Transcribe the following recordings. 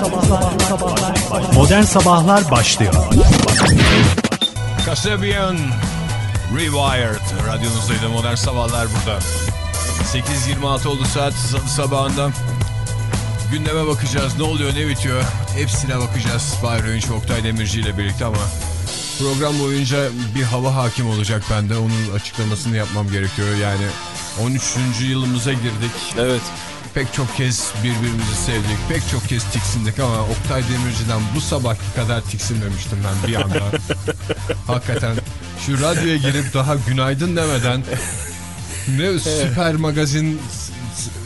Sabahlar Modern Sabahlar başlıyor. Kasabian Rewired. Radyonuzdaydı Modern Sabahlar burada. 8.26 oldu saat sabahında. Gündeme bakacağız. Ne oluyor ne bitiyor? Hepsine bakacağız. Fahir Öğünç Oktay Demirci ile birlikte ama Program boyunca bir hava hakim olacak bende. Onun açıklamasını yapmam gerekiyor. Yani 13. yılımıza girdik. Evet. Pek çok kez birbirimizi sevdik. Pek çok kez tiksindik ama Oktay Demirci'den bu sabahki kadar tiksinmemiştim ben bir anda. Hakikaten şu radyoya girip daha günaydın demeden ne süper magazin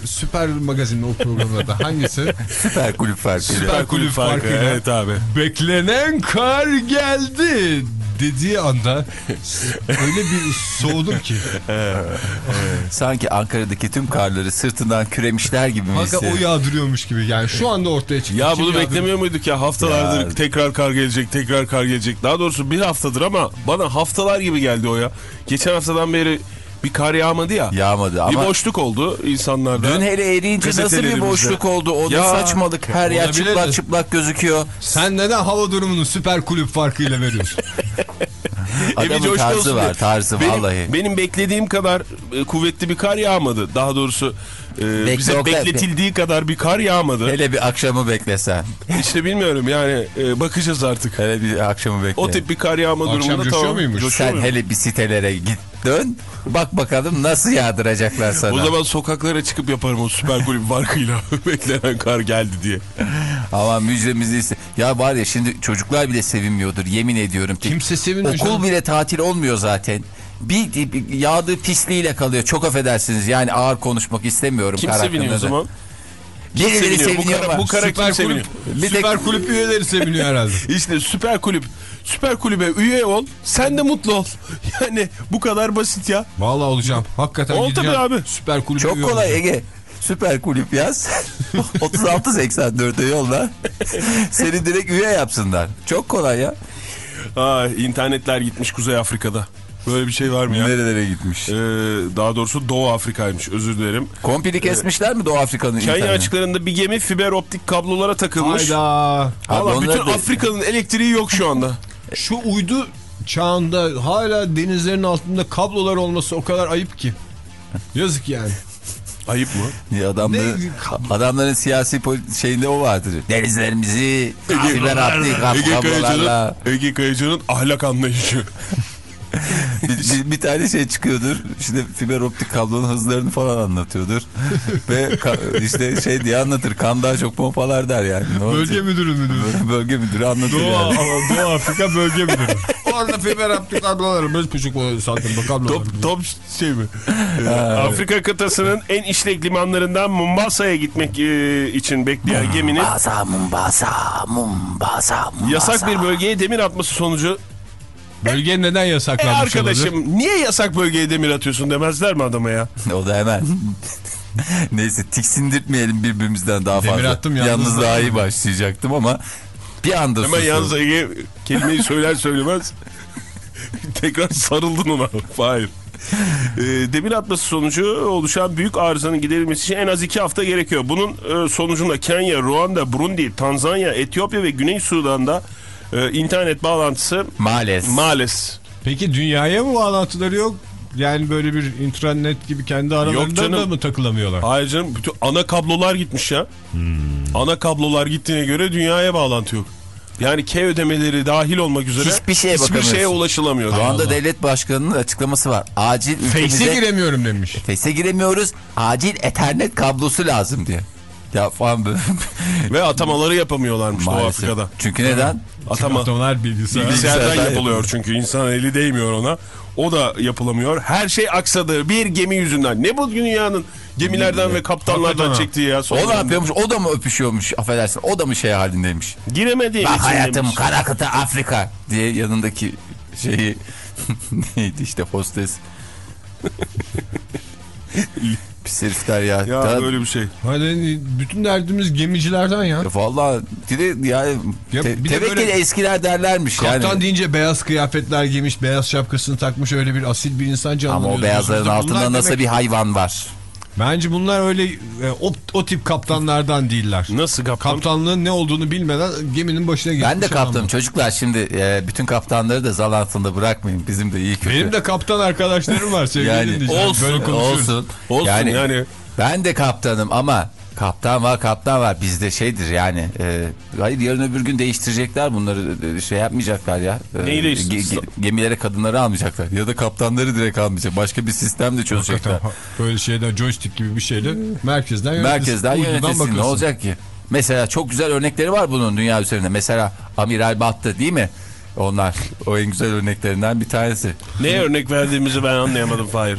süper magazin o programda da hangisi? Süper kulüp farkı. Süper kulüp farkıyla. Evet abi. Beklenen kar geldi dediği anda öyle bir soğudum ki. Sanki Ankara'daki tüm karları sırtından küremişler gibi mi Hakikaten o yağdırıyormuş gibi yani şu anda ortaya çıktı. Ya Kim bunu yağdırıyor? beklemiyor muyduk ya haftalardır Ya. tekrar kar gelecek tekrar kar gelecek. Daha doğrusu bir haftadır ama bana haftalar gibi geldi o ya. Geçen haftadan beri bir kar yağmadı ya. Yağmadı ama Bir boşluk oldu insanlarda. dün hele eriyince nasıl bir boşluk oldu? O da Ya. saçmalık. Her yer çıplak çıplak gözüküyor. Sen neden hava durumunu süper kulüp farkıyla veriyorsun? Adamın tarzı olsun var tarzı benim, vallahi. Benim beklediğim kadar e, kuvvetli bir kar yağmadı. Daha doğrusu e, Bekle, bize bekletildiği kadar bir kar yağmadı. Hele bir akşamı beklesen. İşte bilmiyorum yani e, bakacağız artık. Hele bir akşamı bekle. O tip bir kar yağma Akşam durumunda tamam. muymuş? Coşuyor Sen muyum? hele bir sitelere git dön. Bak bakalım nasıl yağdıracaklar sana. O zaman sokaklara çıkıp yaparım o süper kulüp farkıyla beklenen kar geldi diye. Ama müjdemizi iste. Ya var ya şimdi çocuklar bile sevinmiyordur yemin ediyorum. ki. Kimse sevinmiyor Okul canım. bile tatil olmuyor zaten. Bir, bir yağdığı pisliğiyle kalıyor. Çok affedersiniz yani ağır konuşmak istemiyorum. Kim seviniyor o zaman? Birileri seviniyor? Bu seviniyor kara- ama bu kara- süper kim seviniyor? kulüp, süper kulüp üyeleri seviniyor herhalde. İşte süper kulüp. Süper kulübe üye ol. Sen de mutlu ol. Yani bu kadar basit ya. Vallahi olacağım. Hakikaten Ol gideceğim. abi. Süper kulüp Çok kolay olacağım. Ege. Süper kulüp yaz. 36.84'e yolla. Seni direkt üye yapsınlar. Çok kolay ya. Aa, internetler gitmiş Kuzey Afrika'da. Böyle bir şey var mı ya? Nerelere gitmiş? Ee, daha doğrusu Doğu Afrika'ymış özür dilerim. Kompili kesmişler mi Doğu Afrika'nın Kenya açıklarında bir gemi fiber optik kablolara takılmış. Hayda. Valla bütün Afrika'nın elektriği yok şu anda. Şu uydu çağında hala denizlerin altında kablolar olması o kadar ayıp ki. Yazık yani. Ayıp mı? Ya adamların, Ne- adamların siyasi şeyinde o vardır. Denizlerimizi fiber optik Ege kablolarla. Ege Kayacan'ın ahlak anlayışı. bir, bir, bir tane şey çıkıyordur. İşte fiber optik kablonun hızlarını falan anlatıyordur. Ve işte şey diye anlatır. Kan daha çok pompalar der yani. Ne olacak? Bölge müdürü müdürü. Bölge müdürü anlatır Doğu, yani. Doğu Afrika bölge müdürü. Orada fiber optik kablolarımız küçük santim kablolar. Top, top şey mi? Afrika kıtasının en işlek limanlarından Mombasa'ya gitmek e, için bekleyen geminin Mombasa, Mombasa, Mombasa, Mombasa. yasak bir bölgeye demir atması sonucu Bölge neden e yasaklanmış olabilir? arkadaşım niye yasak bölgeye demir atıyorsun demezler mi adama ya? O da hemen. Neyse tiksindirtmeyelim birbirimizden daha Demir fazla. attım, yalnız Yalnız daha iyi başlayacaktım ama bir anda Hemen sustum. yalnız Ege kelimeyi söyler söylemez tekrar sarıldın ona. Hayır. Ee, demir atması sonucu oluşan büyük arızanın giderilmesi için en az iki hafta gerekiyor. Bunun e, sonucunda Kenya, Ruanda, Burundi, Tanzanya, Etiyopya ve Güney Sudan'da e, internet bağlantısı Maalesef. maalesef Peki dünyaya mı bağlantıları yok? Yani böyle bir intranet gibi kendi aralarında da mı takılamıyorlar? Hayır canım bütün ana kablolar gitmiş ya. Ana kablolar gittiğine göre dünyaya bağlantı yok. Yani K ödemeleri dahil olmak üzere Hiçbir şeye hiçbir şeye ulaşılamıyor. Şu anda devlet başkanının açıklaması var. Acil Face'e ülkemize giremiyorum demiş. Face'e giremiyoruz. Acil ethernet kablosu lazım diye. Ya falan böyle. Ve atamaları yapamıyorlarmış Doğu Maalesef. Afrika'da. Çünkü neden? Atama bilgisayar. bilgisayardan Bilgisayardan yapılıyor çünkü insan eli değmiyor ona. O da yapılamıyor. Her şey aksadı bir gemi yüzünden. Ne bu dünyanın gemilerden ve kaptanlardan Hakikaten çektiği ya. son O ne dönemde. yapıyormuş? O da mı öpüşüyormuş? Affedersin. O da mı şey halindeymiş? Giremediği Bak için hayatım demiş. kara kıta Afrika diye yanındaki şeyi neydi işte hostes. Pis herifler ya. Ya Daha- böyle bir şey. Hadi bütün derdimiz gemicilerden ya. Ya de yani Ya te- tevekkül böyle- eskiler derlermiş Kaptan yani. deyince beyaz kıyafetler giymiş, beyaz şapkasını takmış öyle bir asil bir insan Ama canlanıyor. o beyazların Bunlar altında demek- nasıl bir hayvan var? Bence bunlar öyle e, o, o tip kaptanlardan değiller. Nasıl kaptan? Kaptanlığın ne olduğunu bilmeden geminin başına geçmiş Ben de kaptanım çocuklar şimdi e, bütün kaptanları da zan altında bırakmayın. Bizim de iyi kötü. Benim de kaptan arkadaşlarım var sevgili Yani dinleyiciler. olsun, olsun. Olsun yani. Ben de kaptanım ama kaptan var kaptan var bizde şeydir yani. E, hayır yarın öbür gün değiştirecekler bunları e, şey yapmayacaklar ya. E, Neyi değiştir- ge- ge- gemilere kadınları almayacaklar ya da kaptanları direkt almayacak. Başka bir sistemle çözecekler. Hakikaten böyle şeyden joystick gibi bir şeyle merkezden yönetilsin. Merkezden yönetilsin ne olacak ki? Mesela çok güzel örnekleri var bunun dünya üzerinde. Mesela Amiral Battı değil mi? Onlar o en güzel örneklerinden bir tanesi. Neye örnek verdiğimizi ben anlayamadım Fahir.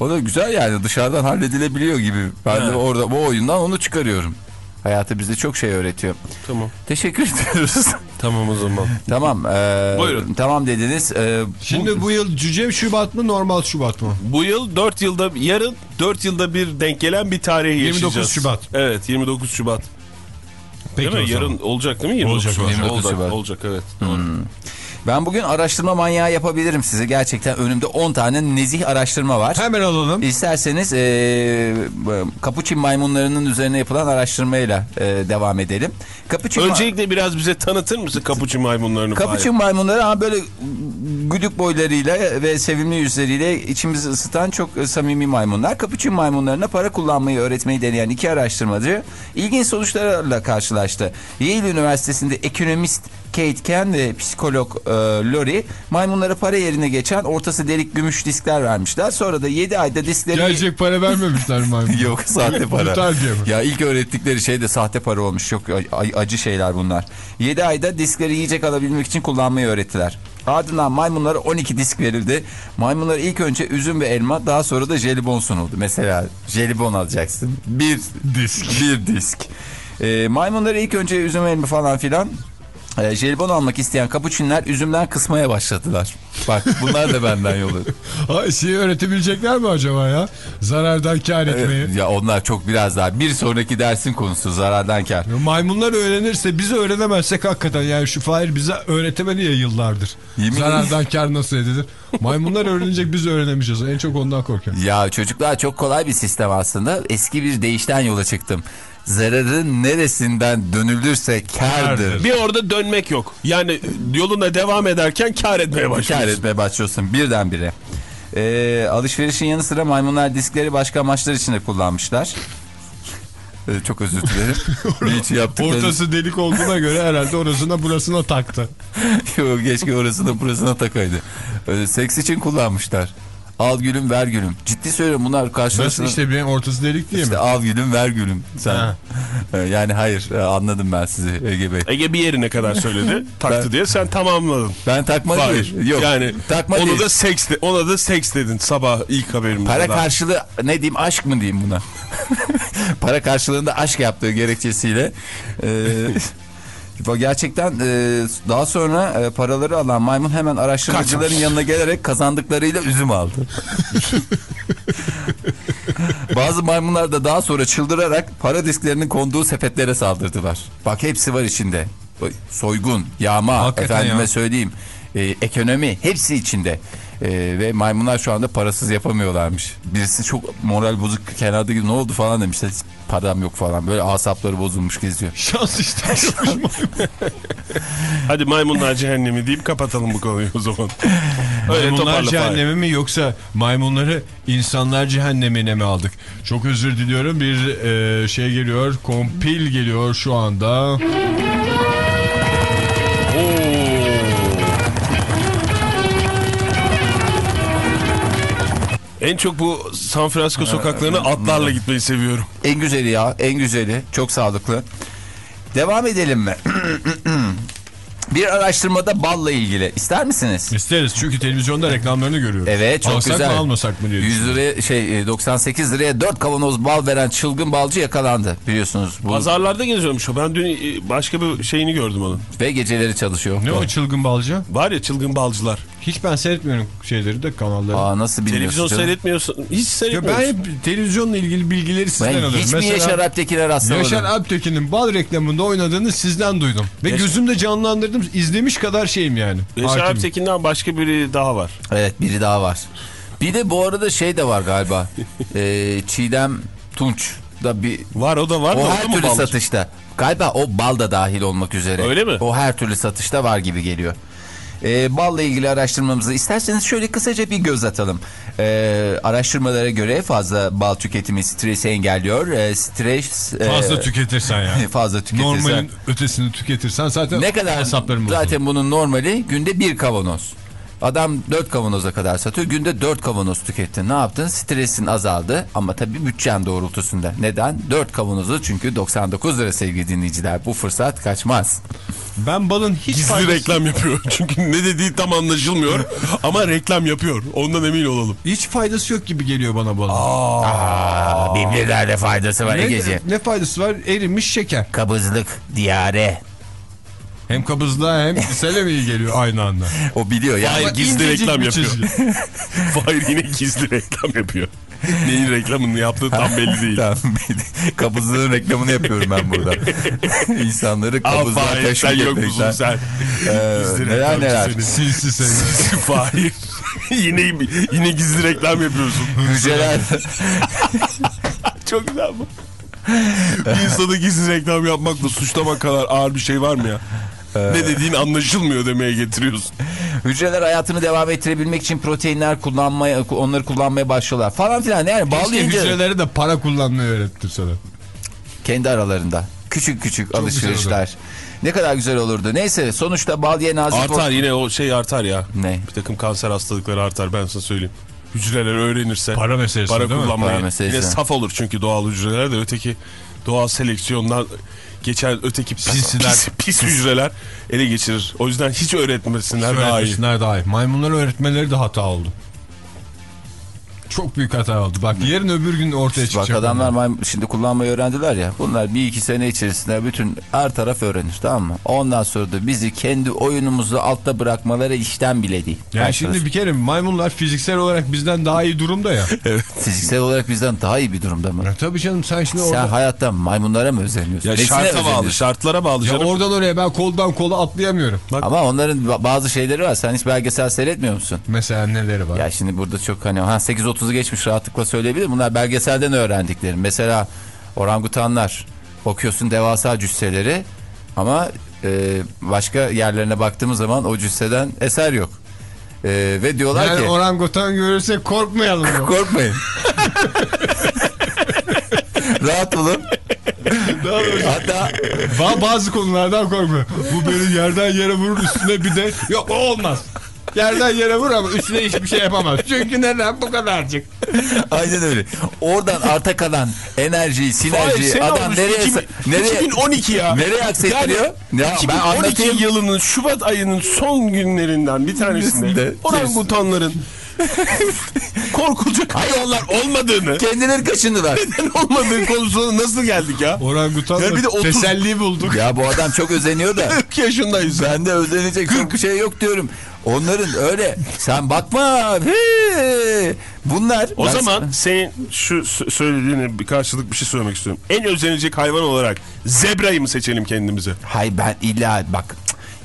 O da güzel yani dışarıdan halledilebiliyor gibi. Ben de orada bu oyundan onu çıkarıyorum. Hayatı bize çok şey öğretiyor. Tamam. Teşekkür ediyoruz. Tamam o zaman. tamam. e, Buyurun. Tamam dediniz. E, Şimdi bu yıl cüce Şubat mı normal Şubat mı? Bu yıl 4 yılda yarın 4 yılda bir denk gelen bir tarih 29 yaşayacağız. Şubat. Evet 29 Şubat. Peki değil mi? Yarın olacak değil mi? 29 Olacak, Şubat. olacak. 29 olacak, Şubat. olacak evet. Ben bugün araştırma manyağı yapabilirim size. Gerçekten önümde 10 tane nezih araştırma var. Hemen alalım. İsterseniz e, kapuçin maymunlarının üzerine yapılan araştırmayla e, devam edelim. Kapuçin Öncelikle biraz bize tanıtır mısın kapuçin maymunlarını? Kapuçin maymunları ama böyle güdük boylarıyla ve sevimli yüzleriyle içimizi ısıtan çok e, samimi maymunlar. Kapuçin maymunlarına para kullanmayı öğretmeyi deneyen iki araştırmacı ilginç sonuçlarla karşılaştı. Yale Üniversitesi'nde ekonomist Kate Ken ve psikolog e, Lori maymunlara para yerine geçen ortası delik gümüş diskler vermişler. Sonra da 7 ayda diskleri... Gerçek para vermemişler maymun. Yok sahte para. Ya ilk öğrettikleri şey de sahte para olmuş. Çok acı şeyler bunlar. 7 ayda diskleri yiyecek alabilmek için kullanmayı öğrettiler. Ardından maymunlara 12 disk verildi. Maymunlara ilk önce üzüm ve elma daha sonra da jelibon sunuldu. Mesela jelibon alacaksın. Bir disk. Bir disk. Ee, maymunlara ilk önce üzüm elma falan filan e, jelibon almak isteyen kapuçinler üzümden kısmaya başladılar. Bak bunlar da benden yolu. Ha, şeyi öğretebilecekler mi acaba ya? Zarardan kar etmeyi. ya onlar çok biraz daha. Bir sonraki dersin konusu zarardan kar. Maymunlar öğrenirse biz öğrenemezsek hakikaten yani şu Fahir bize öğretemedi ya yıllardır. Yemin Zarardan kar nasıl edilir? Maymunlar öğrenecek biz öğrenemeyeceğiz. En çok ondan korkuyorum. Ya çocuklar çok kolay bir sistem aslında. Eski bir deyişten yola çıktım. Zararın neresinden dönülürse kârdır. Bir orada dönmek yok. Yani yoluna devam ederken kar etmeye başlıyorsun. etmeye başlıyorsun birdenbire. Ee, alışverişin yanı sıra maymunlar diskleri başka amaçlar için de kullanmışlar. Ee, çok özür dilerim. Yaptıkları... Ortası delik olduğuna göre herhalde orasına burasına taktı. Yok keşke orasına burasına takaydı. Ee, seks için kullanmışlar. Al gülüm ver gülüm. Ciddi söylüyorum bunlar Nasıl karşılaştırma. işte benim ortası delik değil mi? İşte al gülüm ver gülüm. Sen. Ha. Ee, Yani hayır e, anladım ben sizi Ege Bey. Ege bir yerine kadar söyledi. taktı Ben- diye sen tamamladın. Ben takma Hayır. değil. Yok. Yani takma onu değil. da seks de, ona da seks dedin sabah ilk haberimizde. Para daha. karşılığı ne diyeyim aşk mı diyeyim buna? Para karşılığında aşk yaptığı gerekçesiyle. E, gerçekten e, daha sonra e, paraları alan maymun hemen araştırmacıların yanına gelerek kazandıklarıyla üzüm aldı. Bazı maymunlar da daha sonra çıldırarak para disklerinin konduğu sepetlere saldırdılar. Bak hepsi var içinde. Soygun, yağma, Hakikaten efendime ya. söyleyeyim, e, ekonomi hepsi içinde. E, ve maymunlar şu anda parasız yapamıyorlarmış. Birisi çok moral bozuk kenarda gibi ne oldu falan demişler. Hiç param yok falan. Böyle asapları bozulmuş geziyor. Şans işte. Hadi maymunlar cehennemi deyip kapatalım bu konuyu o zaman. Öyle Maymunlar cehennemi mi yoksa maymunları insanlar cehennemine mi aldık? Çok özür diliyorum bir e, şey geliyor kompil geliyor şu anda. En çok bu San Francisco sokaklarına atlarla gitmeyi seviyorum. En güzeli ya en güzeli. Çok sağlıklı. Devam edelim mi? Bir araştırmada balla ilgili. İster misiniz? İsteriz çünkü televizyonda reklamlarını görüyoruz. Evet çok Alsak güzel. mı almasak mı diye 100 düşünüyorum. liraya şey e, 98 liraya 4 kavanoz bal veren çılgın balcı yakalandı biliyorsunuz. Bu Pazarlarda geziyormuş o. Ben dün e, başka bir şeyini gördüm onun. ve geceleri çalışıyor. Ne o çılgın balcı? Var ya çılgın balcılar. Hiç ben seyretmiyorum şeyleri de kanalları. Aa nasıl bilmiyorsun? Televizyon canım? seyretmiyorsun. Hiç Ya seyretmiyorsun. ben hep televizyonla ilgili bilgileri sizden Ben alıyorum. hiç mi Yaşar Alptekin'e rastlamadım? Yaşar Alptekin'in bal reklamında oynadığını sizden duydum. Ve Yaş- gözümde canlandırdım. izlemiş kadar şeyim yani. Yaşar. Alptekin'den başka biri daha var. Evet biri daha var. Bir de bu arada şey de var galiba. Ee, Çiğdem Tunç da bir Var o da var da o o her da mı türlü balcı? satışta. Galiba o bal da dahil olmak üzere. Öyle mi? O her türlü satışta var gibi geliyor. Ee, balla ilgili araştırmamızı isterseniz şöyle kısaca bir göz atalım. Ee, araştırmalara göre fazla bal tüketimi stresi engelliyor. Ee, stres e, Fazla tüketirsen ya. fazla tüketirsen. Normalin ötesini tüketirsen zaten Ne kadar hesaplarım zaten bunun normali günde bir kavanoz. Adam 4 kavanoza kadar satıyor. Günde 4 kavanoz tükettin. Ne yaptın? Stresin azaldı ama tabii bütçen doğrultusunda. Neden? 4 kavanozu çünkü 99 lira sevgili dinleyiciler. Bu fırsat kaçmaz. Ben balın hiç Gizli faydası, reklam yapıyor. Çünkü ne dediği tam anlaşılmıyor. ama reklam yapıyor. Ondan emin olalım. hiç faydası yok gibi geliyor bana balın. Aa, birbirlerle faydası var ne, Egeci. ne faydası var? Erimiş şeker. Kabızlık, diyare. Hem kabızlığa hem mi iyi geliyor aynı anda? O biliyor ya. Hayır Ama gizli reklam yapıyor. Fahir yine gizli reklam yapıyor. Neyin reklamını yaptığı tam belli değil. Tamam. Kabızlığın reklamını yapıyorum ben burada. İnsanları kabızlığa teşvik sen yok musun etmekten. sen? Ee, neler neler. seni. Sinsi seni. Fahir. yine, yine gizli reklam yapıyorsun. Hücreler. Çok güzel bu. Bir insanı gizli reklam yapmakla suçlamak kadar ağır bir şey var mı ya? Ne dediğin anlaşılmıyor demeye getiriyorsun. Hücreler hayatını devam ettirebilmek için proteinler kullanmaya, onları kullanmaya başlıyorlar falan filan. Yani Keşke bağlayınca hücreleri de para kullanmayı öğrettir sana. kendi aralarında küçük küçük güzel alışverişler. Ne kadar güzel olurdu. Neyse sonuçta bal ye nazik Artar yine o şey artar ya. Ne? Bir takım kanser hastalıkları artar ben sana söyleyeyim. Hücreler öğrenirse. Para meselesi Para değil mi? Para meselesi. Yine saf olur çünkü doğal hücreler de öteki doğal seleksiyondan geçen öteki pis, Sinsiler. pis, pis hücreler ele geçirir. O yüzden hiç öğretmesinler daha iyi. Öğretmişler daha iyi. Maymunları öğretmeleri de hata oldu. Çok büyük hata oldu. Bak yarın öbür gün ortaya Bak çıkacak. adamlar maymun- şimdi kullanmayı öğrendiler ya. Bunlar bir iki sene içerisinde bütün her taraf öğrenir tamam mı? Ondan sonra da bizi kendi oyunumuzu altta bırakmaları işten bile değil. Yani Her şimdi bir kere maymunlar fiziksel olarak bizden daha iyi durumda ya. Fiziksel olarak bizden daha iyi bir durumda mı? ya tabii canım sen şimdi Sen orada... hayatta maymunlara mı özeniyorsun? Ya Nesine şarta bağlı, şartlara bağlı Ya canım. oradan oraya ben koldan kola atlayamıyorum. Bak Ama onların ba- bazı şeyleri var. Sen hiç belgesel seyretmiyor musun? mesela neleri var? Ya şimdi burada çok hani ha 8.30'u geçmiş rahatlıkla söyleyebilirim. Bunlar belgeselden öğrendiklerim. Mesela orangutanlar bakıyorsun devasa cüsseleri ama e, başka yerlerine baktığımız zaman o cüsseden eser yok. E, ve diyorlar yani ki orangutan görürsek korkmayalım. korkmayın. Rahat olun. Hatta Ba- bazı konulardan korkmuyor. Bu beni yerden yere vurur üstüne bir de yok o olmaz. Yerden yere vur ama üstüne hiçbir şey yapamaz. Çünkü neden bu kadarcık? aynen öyle. Oradan arta kalan enerjiyi, sinerjiyi sen adam almış, nereye 2000 nereye 2012 ya. nereye aksettiriyor? Ya ben 2012 anlatayım. yılının Şubat ayının son günlerinden bir tanesinde orangutanların korkulacak hayvanlar olmadığını Kendileri kaşındılar. neden olmadığı konusuna nasıl geldik ya? Orangutan Ya bir de otuz- teselli bulduk. ya bu adam çok özeniyor da 40 yaşındayız. ben de özenecek çok bir şey yok diyorum. Onların öyle sen bakma. He. Bunlar O ben- zaman senin şu sö- söylediğine bir karşılık bir şey söylemek istiyorum. En özenecek hayvan olarak zebrayı mı seçelim kendimize? Hay ben illa bak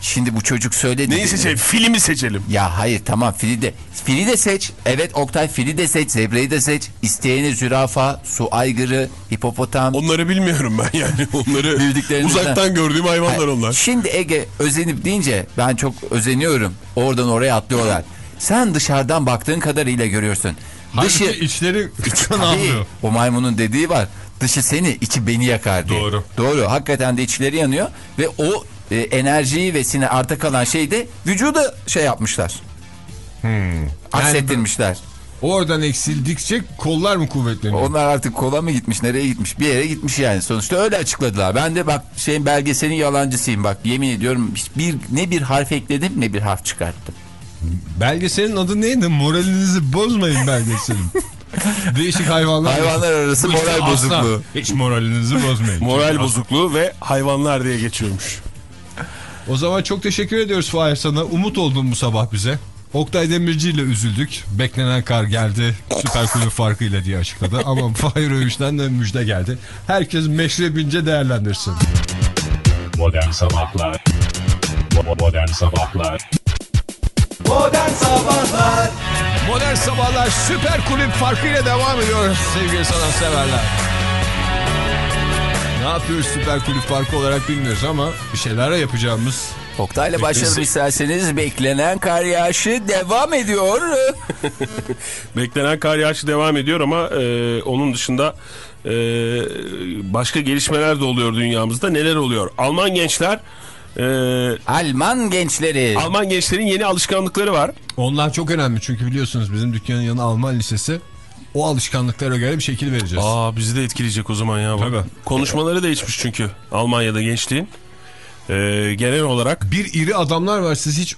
şimdi bu çocuk söyledi. Neyi seçelim? Filmi seçelim. Ya hayır tamam fili de fili de seç. Evet Oktay fili de seç, zebrayı da seç. İsteyeni zürafa, su aygırı, hipopotam. Onları bilmiyorum ben yani. Onları Bildiklerinizden. uzaktan gördüğüm hayvanlar Hayır, onlar. Şimdi Ege özenip deyince ben çok özeniyorum. Oradan oraya atlıyorlar. Sen dışarıdan baktığın kadarıyla görüyorsun. Halbuki Dışı içleri Tabii, alıyor. o maymunun dediği var. Dışı seni, içi beni yakar diye. Doğru. Doğru. Hakikaten de içleri yanıyor ve o e, enerjiyi ve sine arta kalan şeyi de vücuda şey yapmışlar. Hmm. Aksettirmişler. Oradan eksildikçe kollar mı kuvvetleniyor? Onlar artık kola mı gitmiş, nereye gitmiş? Bir yere gitmiş yani. Sonuçta öyle açıkladılar. Ben de bak şeyin belgeselin yalancısıyım bak. Yemin ediyorum bir ne bir harf ekledim ne bir harf çıkarttım. Belgeselin adı neydi? Moralinizi bozmayın belgeselin. Değişik hayvanlar. Hayvanlar arası moral bozukluğu. Hiç moralinizi bozmayın. Moral bozukluğu ve hayvanlar diye geçiyormuş. O zaman çok teşekkür ediyoruz Fahir sana. Umut oldun bu sabah bize. Oktay Demirci ile üzüldük. Beklenen kar geldi. Süper kulüp farkıyla diye açıkladı. Ama Fahir Öğüş'ten de müjde geldi. Herkes meşrebince değerlendirsin. Modern Sabahlar Modern Sabahlar Modern Sabahlar Modern Sabahlar Süper Kulüp farkıyla devam ediyor sevgili sanatseverler. Ne yapıyoruz Süper Kulüp farkı olarak bilmiyoruz ama bir şeyler yapacağımız. Oktay'la başlayalım isterseniz. Beklenen kar yağışı devam ediyor. Beklenen kar yağışı devam ediyor ama e, onun dışında e, başka gelişmeler de oluyor dünyamızda. Neler oluyor? Alman gençler e, Alman gençleri. Alman gençlerin yeni alışkanlıkları var. Onlar çok önemli çünkü biliyorsunuz bizim dükkanın yanı Alman lisesi. O alışkanlıklara göre bir şekil vereceğiz. Aa bizi de etkileyecek o zaman ya. bak. Tabii. Konuşmaları değişmiş çünkü Almanya'da gençliğin. E, genel olarak Bir iri adamlar var siz hiç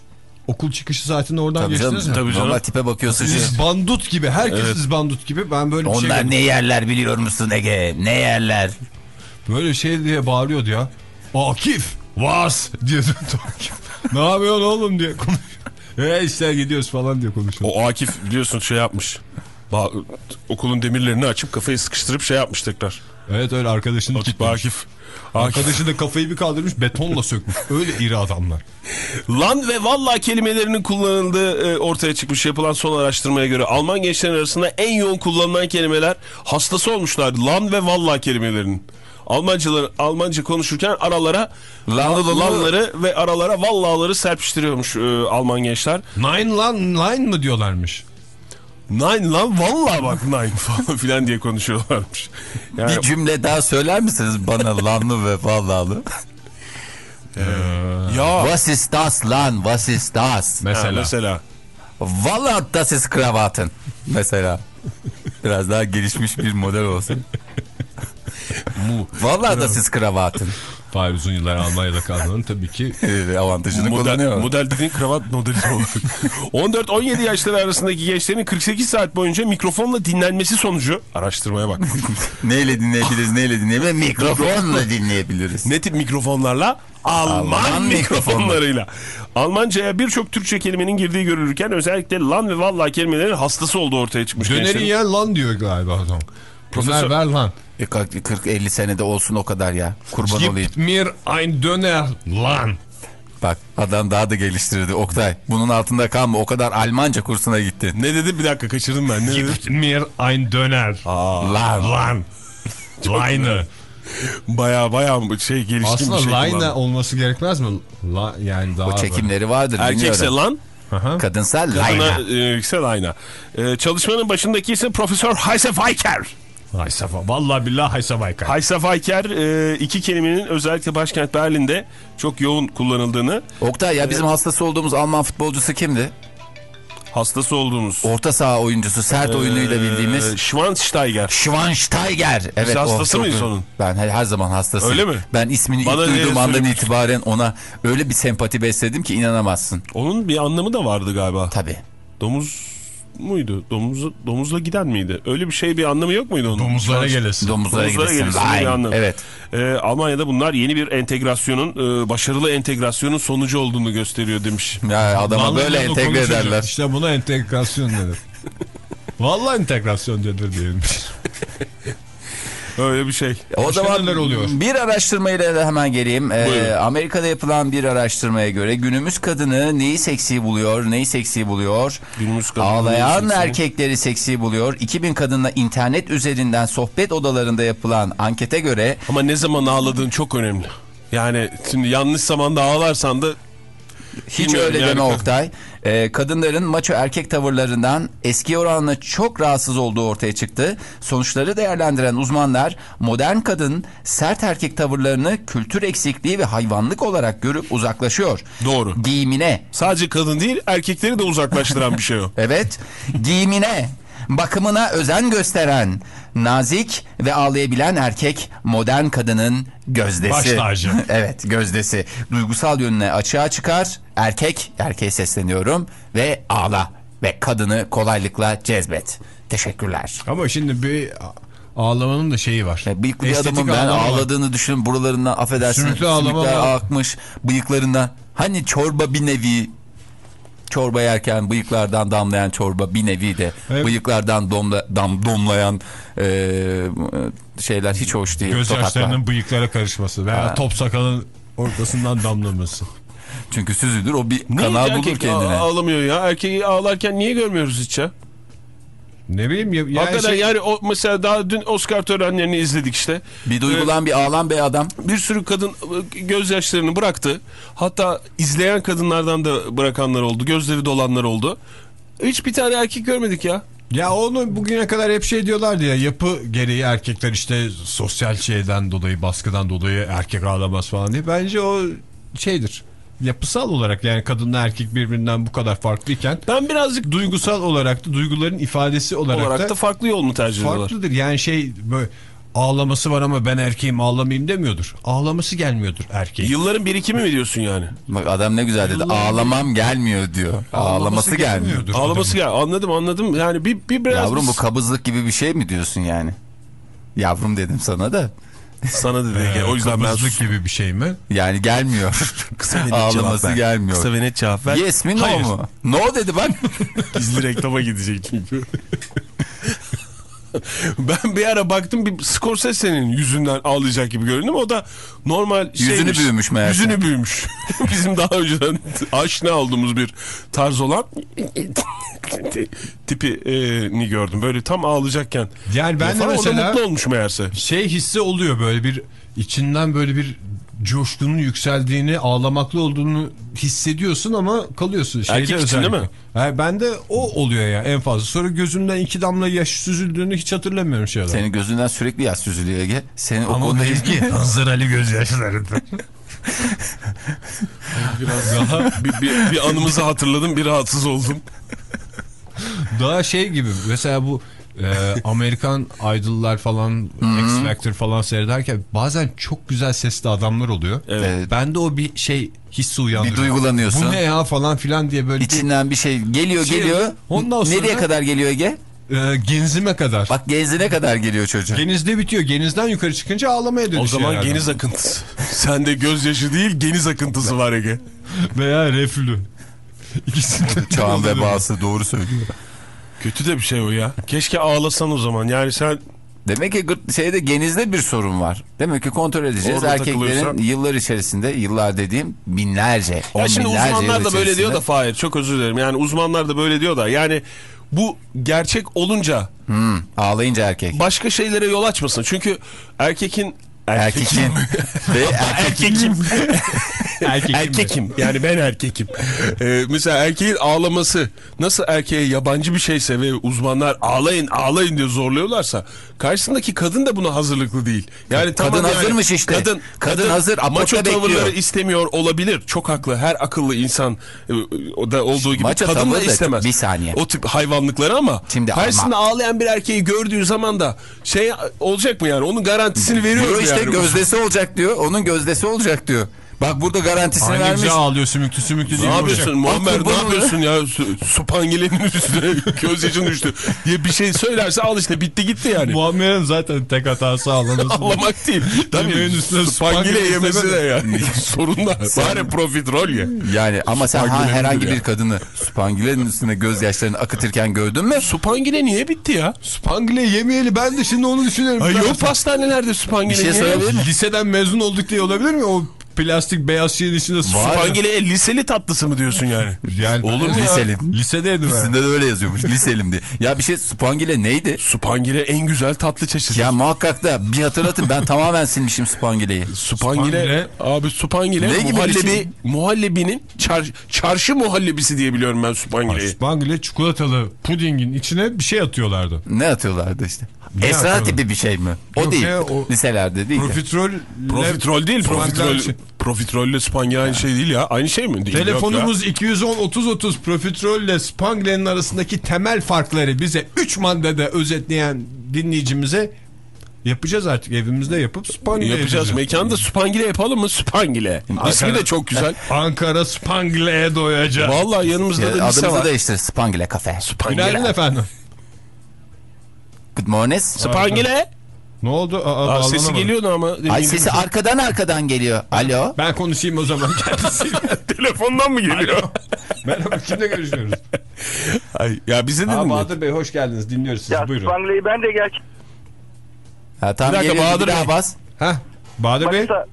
okul çıkışı saatinde oradan Tabii geçtiniz canım, mi? Tabii canım. Normal tipe bakıyorsun. Siz bandut gibi herkes siz bandut gibi ben böyle bir şey Onlar ne yerler biliyor musun Ege? Ne yerler? Böyle şey diye bağırıyordu ya. Akif vas diye ne yapıyorsun oğlum diye konuşuyor. E işte gidiyoruz falan diye konuşuyor. o Akif biliyorsun şey yapmış. Ba- okulun demirlerini açıp kafayı sıkıştırıp şey yapmış tekrar. Evet öyle arkadaşını Akif, kitlemiş. Akif. Arkadaşı da kafayı bir kaldırmış betonla sökmüş. Öyle iri adamlar. Lan ve valla kelimelerinin kullanıldığı e, ortaya çıkmış yapılan son araştırmaya göre Alman gençlerin arasında en yoğun kullanılan kelimeler hastası olmuşlar. Lan ve valla kelimelerinin. Almancalar, Almanca konuşurken aralara Lanlı- lanları ve aralara vallaları serpiştiriyormuş e, Alman gençler. Nine lan nine mı diyorlarmış? Nine lan valla bak nine falan filan diye konuşuyorlarmış. Yani Bir cümle daha söyler misiniz bana lanlı ve vallalı? ya Was ist das lan? Was ist das? Mesela. Ha, mesela Vallahi das ist Krawatten. Mesela. Biraz daha gelişmiş bir model olsun. Vallahi das ist Krawatten. Fahir uzun yıllar Almanya'da kaldığının tabii ki Ee, Avantajını model, kullanıyor. model dediğin kravat modeli olarak. 14-17 yaşları arasındaki gençlerin 48 saat boyunca mikrofonla dinlenmesi sonucu araştırmaya bak. Neyle dinleyebiliriz, neyle dinleyebiliriz? Mikrofonla dinleyebiliriz. ne tip mikrofonlarla? Alman, Alman mikrofonlarıyla. Almanca'ya birçok Türkçe kelimenin girdiği görülürken özellikle lan ve vallahi kelimelerin hastası olduğu ortaya çıkmış. döneri gençlerin. yiyen lan diyor galiba adam. Profesör- Döner ver lan. E, 40-50 senede olsun o kadar ya. Kurban olayım. Gib mir ein Döner lan. Bak adam daha da geliştirdi Oktay. Bunun altında kalma o kadar Almanca kursuna gitti. Ne dedi bir dakika kaçırdım ben. Ne dedi? Gib mir ein Döner. Lan. Lan. Line. Baya baya şey gelişkin Aslında bir şey line olması gerekmez mi? La, yani daha O çekimleri vardır Erkekse bilmiyorum. lan, Aha. Kadınsal kadına layla. e, ise layna. E, çalışmanın başındaki ise Profesör Hayse Fayker. Hay safa. Vallahi billahi hay safa. Hayse Fayker e, iki kelimenin özellikle başkent Berlin'de çok yoğun kullanıldığını Oktay ya bizim hastası olduğumuz Alman futbolcusu kimdi? hastası olduğumuz. Orta saha oyuncusu sert oyunuyla bildiğimiz E, Schwansteiger. Schwansteiger. Evet, hastası o çok- mıyız onun? Ben her, her zaman hastasıyım. Öyle mi? Ben ismini Bana ilk duyduğum andan söylemiştin. itibaren ona öyle bir sempati besledim ki inanamazsın. Onun bir anlamı da vardı galiba. Tabii. Domuz muydu? Domuz, domuzla giden miydi? Öyle bir şey bir anlamı yok muydu onun? Domuzlara gelesin. Domuzlara, Domuzlara Line. anlam. Evet. Ee, Almanya'da bunlar yeni bir entegrasyonun, e, başarılı entegrasyonun sonucu olduğunu gösteriyor demiş. Ya adama Lanlı böyle entegre ederler. İşte buna entegrasyon denir. Vallahi entegrasyon denir diyelim. Öyle bir şey. O zaman oluyor? bir araştırmayla da hemen geleyim. Ee. Amerika'da yapılan bir araştırmaya göre günümüz kadını neyi seksi buluyor, neyi seksi buluyor? Günümüz kadını Ağlayan seksi? erkekleri seksi buluyor. 2000 kadınla internet üzerinden sohbet odalarında yapılan ankete göre Ama ne zaman ağladığın çok önemli. Yani şimdi yanlış zamanda ağlarsan da hiç öyle yani. deme Oktay. Ee, kadınların maço erkek tavırlarından eski oranla çok rahatsız olduğu ortaya çıktı. Sonuçları değerlendiren uzmanlar modern kadın sert erkek tavırlarını kültür eksikliği ve hayvanlık olarak görüp uzaklaşıyor. Doğru. Giyimine, sadece kadın değil erkekleri de uzaklaştıran bir şey o. evet, giyimine, bakımına özen gösteren, nazik ve ağlayabilen erkek modern kadının gözdesi. Baş tacı. evet, gözdesi. Duygusal yönüne açığa çıkar. Erkek, erkeğe sesleniyorum ve ağla ve kadını kolaylıkla cezbet. Teşekkürler. Ama şimdi bir ağlamanın da şeyi var. Ya bıyıklı bir Estetik adamın ben ağlama ağladığını düşün buralarından affedersin. Sümüklü ağlama sümükler akmış bıyıklarından. Hani çorba bir nevi çorba yerken bıyıklardan damlayan çorba bir nevi de Evet. bıyıklardan domla, dam, domlayan e, şeyler hiç hoş değil. sokaklar. Gözyaşlarının bıyıklara karışması veya Ha. top sakalın ortasından damlaması. Çünkü süzülür o bir Niye kanal bulur kendine. ağ- ağlamıyor ya? Erkeği ağlarken niye görmüyoruz hiç ya? Ne bileyim ya, yani Hakikaten şey- yani o mesela daha dün Oscar törenlerini izledik işte. Bir duygulan bir ağlan be adam. Bir sürü kadın e, gözyaşlarını bıraktı. Hatta izleyen kadınlardan da bırakanlar oldu. Gözleri dolanlar oldu. Hiç bir tane erkek görmedik ya. Ya onu bugüne kadar hep şey diyorlardı ya yapı gereği erkekler işte sosyal şeyden dolayı baskıdan dolayı erkek ağlamaz falan diye. Bence o şeydir. Yapısal olarak yani kadınla erkek birbirinden bu kadar farklıyken Ben birazcık duygusal olarak da duyguların ifadesi olarak, olarak da farklı yol mu tercih ediyorlar? farklıdır. Yani şey böyle ağlaması var ama ben erkeğim ağlamayayım demiyordur. Ağlaması gelmiyordur erkeğin. Yılların birikimi mi diyorsun yani? Bak adam ne güzel dedi. Ağlamam gelmiyor diyor. Ağlaması gelmiyor. gelmiyordur Ağlaması gel. Anladım anladım. Yani bir, bir biraz Yavrum bu kabızlık gibi bir şey mi diyorsun yani? Yavrum dedim sana da. Sana dedi. Ege. o yüzden ben sustum. gibi bir şey mi? Yani gelmiyor. Kısa ve net cevap Ağlaması ver. gelmiyor. Kısa ve net cevap ver. Yes mi no Hayır. mu? No dedi bak. Gizli reklama gidecek çünkü. ben bir ara baktım bir Scorsese'nin yüzünden ağlayacak gibi göründüm. O da normal Yüzünü şeymiş. büyümüş meğerse. Yüzünü büyümüş. Bizim daha önceden aşina olduğumuz bir tarz olan tipini gördüm. Böyle tam ağlayacakken. Yani ben de mesela- mutlu olmuş meğerse. şey hissi oluyor böyle bir içinden böyle bir coşkunun yükseldiğini ağlamaklı olduğunu hissediyorsun ama kalıyorsun. Şeyde Erkek için özellikle. değil mi? Yani bende o oluyor ya en fazla. Sonra gözümden iki damla yaş süzüldüğünü hiç hatırlamıyorum şey olarak. Senin gözünden sürekli yaş süzülüyor Ege. Senin o Ama konuda benimki Hızır Ali gözyaşlarında. Biraz daha bir, bir, bir anımızı hatırladım bir rahatsız oldum. Daha şey gibi mesela bu e, Amerikan Idol'lar falan X Factor falan seyrederken bazen çok güzel sesli adamlar oluyor. Evet. Bende o bir şey hissi uyandırıyor. Bir duygulanıyorsun. Bu ne ya falan filan diye böyle bir, İçinden bir şey geliyor Şey geliyor. Ondan sonra- Nereye kadar geliyor Ege? e, genzime kadar. Bak genzine kadar geliyor çocuğun. Genizde bitiyor. Genizden yukarı çıkınca ağlamaya dönüşüyor. O zaman herhalde. geniz akıntısı. Sende gözyaşı değil geniz akıntısı var Ege. Veya reflü. İkisinden Çağın vebası doğru söylüyor. Kötü de bir şey o ya. Keşke ağlasan o zaman. Yani sen Demek ki şeyde genizde bir sorun var. Demek ki kontrol edeceğiz. Orada Erkeklerin yıllar içerisinde, yıllar dediğim binlerce, on ya şimdi binlerce uzmanlar da böyle diyor da Fahir çok özür dilerim. Yani uzmanlar da böyle diyor da yani bu gerçek olunca Hmm, ağlayınca erkek. başka şeylere yol açmasın. Çünkü erkekin Erkekin ve erkek erkekim Erkekim. erkekim yani ben erkekim. Ee, mesela erkeğin ağlaması nasıl erkeğe yabancı bir şeyse ve uzmanlar ağlayın ağlayın diye zorluyorlarsa karşısındaki kadın da buna hazırlıklı değil. Yani tamam Kadın yani, hazırmış işte. Kadın, Kadın hazır, Maço bekliyor. tavırları istemiyor olabilir. Çok haklı. Her akıllı insan e, o da olduğu gibi Maço kadın da istemez. bir saniye. O tip hayvanlıkları ama Şimdi karşısında ama- ağlayan bir erkeği gördüğü zaman da şey olacak mı yani? Onun garantisini veriyor mu işte gözdesi olacak diyor. Onun gözdesi olacak diyor. Bak burada garantisini Aynı vermiş. güzel ağlıyor sümüklü sümüklü Ne yapıyorsun Muammer ne yapıyorsun ya su, su pangilenin üstüne gözyaşın düştü diye bir şey söylerse al işte bitti gitti yani. Muammer'in zaten tek hatası ağlaması. Ağlamak değil. Tabii üstüne su pangile spangile yemesi de yani sorun da. Bari profiterol ye. Yani ama sen ha, herhangi ya. bir kadını spangilenin üstüne gözyaşlarını akıtırken gördün mü? Su pangile niye bitti ya? Spangile yemeyeli ben de şimdi onu düşünüyorum. Ay yok pastanelerde su pangile. Bir şey miyim? Liseden mezun olduk diye olabilir mi? O plastik beyaz şeyin içinde su. Su pangile liseli tatlısı mı diyorsun yani? Yani Olur mu liselim? Lisedeydim ben. Üstünde de öyle yazıyormuş liselim diye. Ya bir şey spangile neydi? Su pangile en güzel tatlı çeşidi. Ya muhakkak da bir hatırlatın ben tamamen silmişim spangileyi. Spangile. abi su pangile Ne muhallebi, muhallebinin çar- çarşı muhallebisi diye biliyorum ben su pangileyi. Spangile çikolatalı pudingin içine bir şey atıyorlardı. Ne atıyorlardı işte? Atıyorlar? tipi bir şey mi? O Yok değil. ya, o- Liselerde değil. de. Profiterol Profiterol değil, profiterol. Spangile- Profiterolle spangile aynı şey değil ya. Aynı şey mi? Değil, Telefonumuz 210 30 30 profiterol ile Spangile'nin arasındaki temel farkları bize 3 maddede özetleyen dinleyicimize yapacağız artık evimizde yapıp Spangile Yapacağız. yapacağız. Mekanda spangile yapalım mı? Spangile. İsmi de çok güzel. Ankara Spangile'ye doyacağız. Vallahi yanımızda Ya, da lise adımızı var. değiştir. Spangile kafe. Günaydın Spangile. efendim. Good morning. Spangile. Ne oldu? Aa, Aa, sesi geliyordu ama. Ay gibi. sesi arkadan arkadan geliyor. Alo. Ben konuşayım o zaman kendisiyle. Telefondan mı geliyor? Merhaba kimle görüşüyoruz? Ay, ya bize dedin Aa, mi? Bahadır Bey hoş geldiniz dinliyoruz sizi Ya buyurun. Spangle'yi ben de gerçek Ha, tam Bir dakika, Bahadır Bey. bas. Heh, Bahadır Bey Manisa-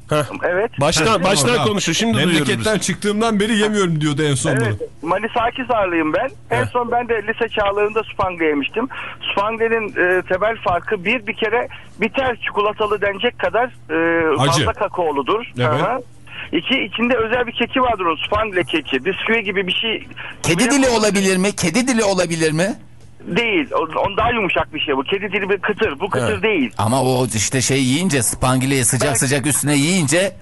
Evet. Baştan, baştan konuşun şimdi duyuyoruz memleketten çıktığımdan beri yemiyorum diyordu en son Evet, bunu. Manisa Akhisarlıyım ben. En son ben de lise çağlarında Spangle yemiştim. Spangle'nin e, temel farkı bir bir kere bitter çikolatalı denecek kadar e, Acı. fazla kakaoludur. Evet. Aha. İki, içinde özel bir keki vardır o Spangle keki. Bisküvi gibi bir şey. Kedi dili olabilir mi? Kedi dili olabilir mi? Değil. O- On daha yumuşak bir şey bu. Kedi dili bir kıtır. Bu kıtır değil. Ama o işte şey yiyince spangileyi sıcak Belki- sıcak üstüne yiyince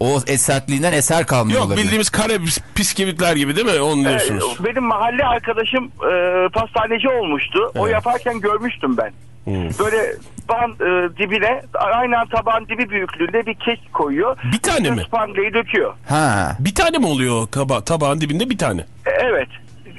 o sertliğinden eser kalmıyor Yok olabilir. bildiğimiz kare bis- bisküvitler gibi değil mi? Onu diyorsunuz. Ee, Benim mahalle arkadaşım e, pastaneci olmuştu. O yaparken görmüştüm ben. Böyle tabağın e, dibine aynen tabağın dibi büyüklüğünde bir kek koyuyor. Bir tane mi? Spangleyi döküyor. Ha. Bir tane mi oluyor o kaba, tabağın dibinde bir tane? E, evet.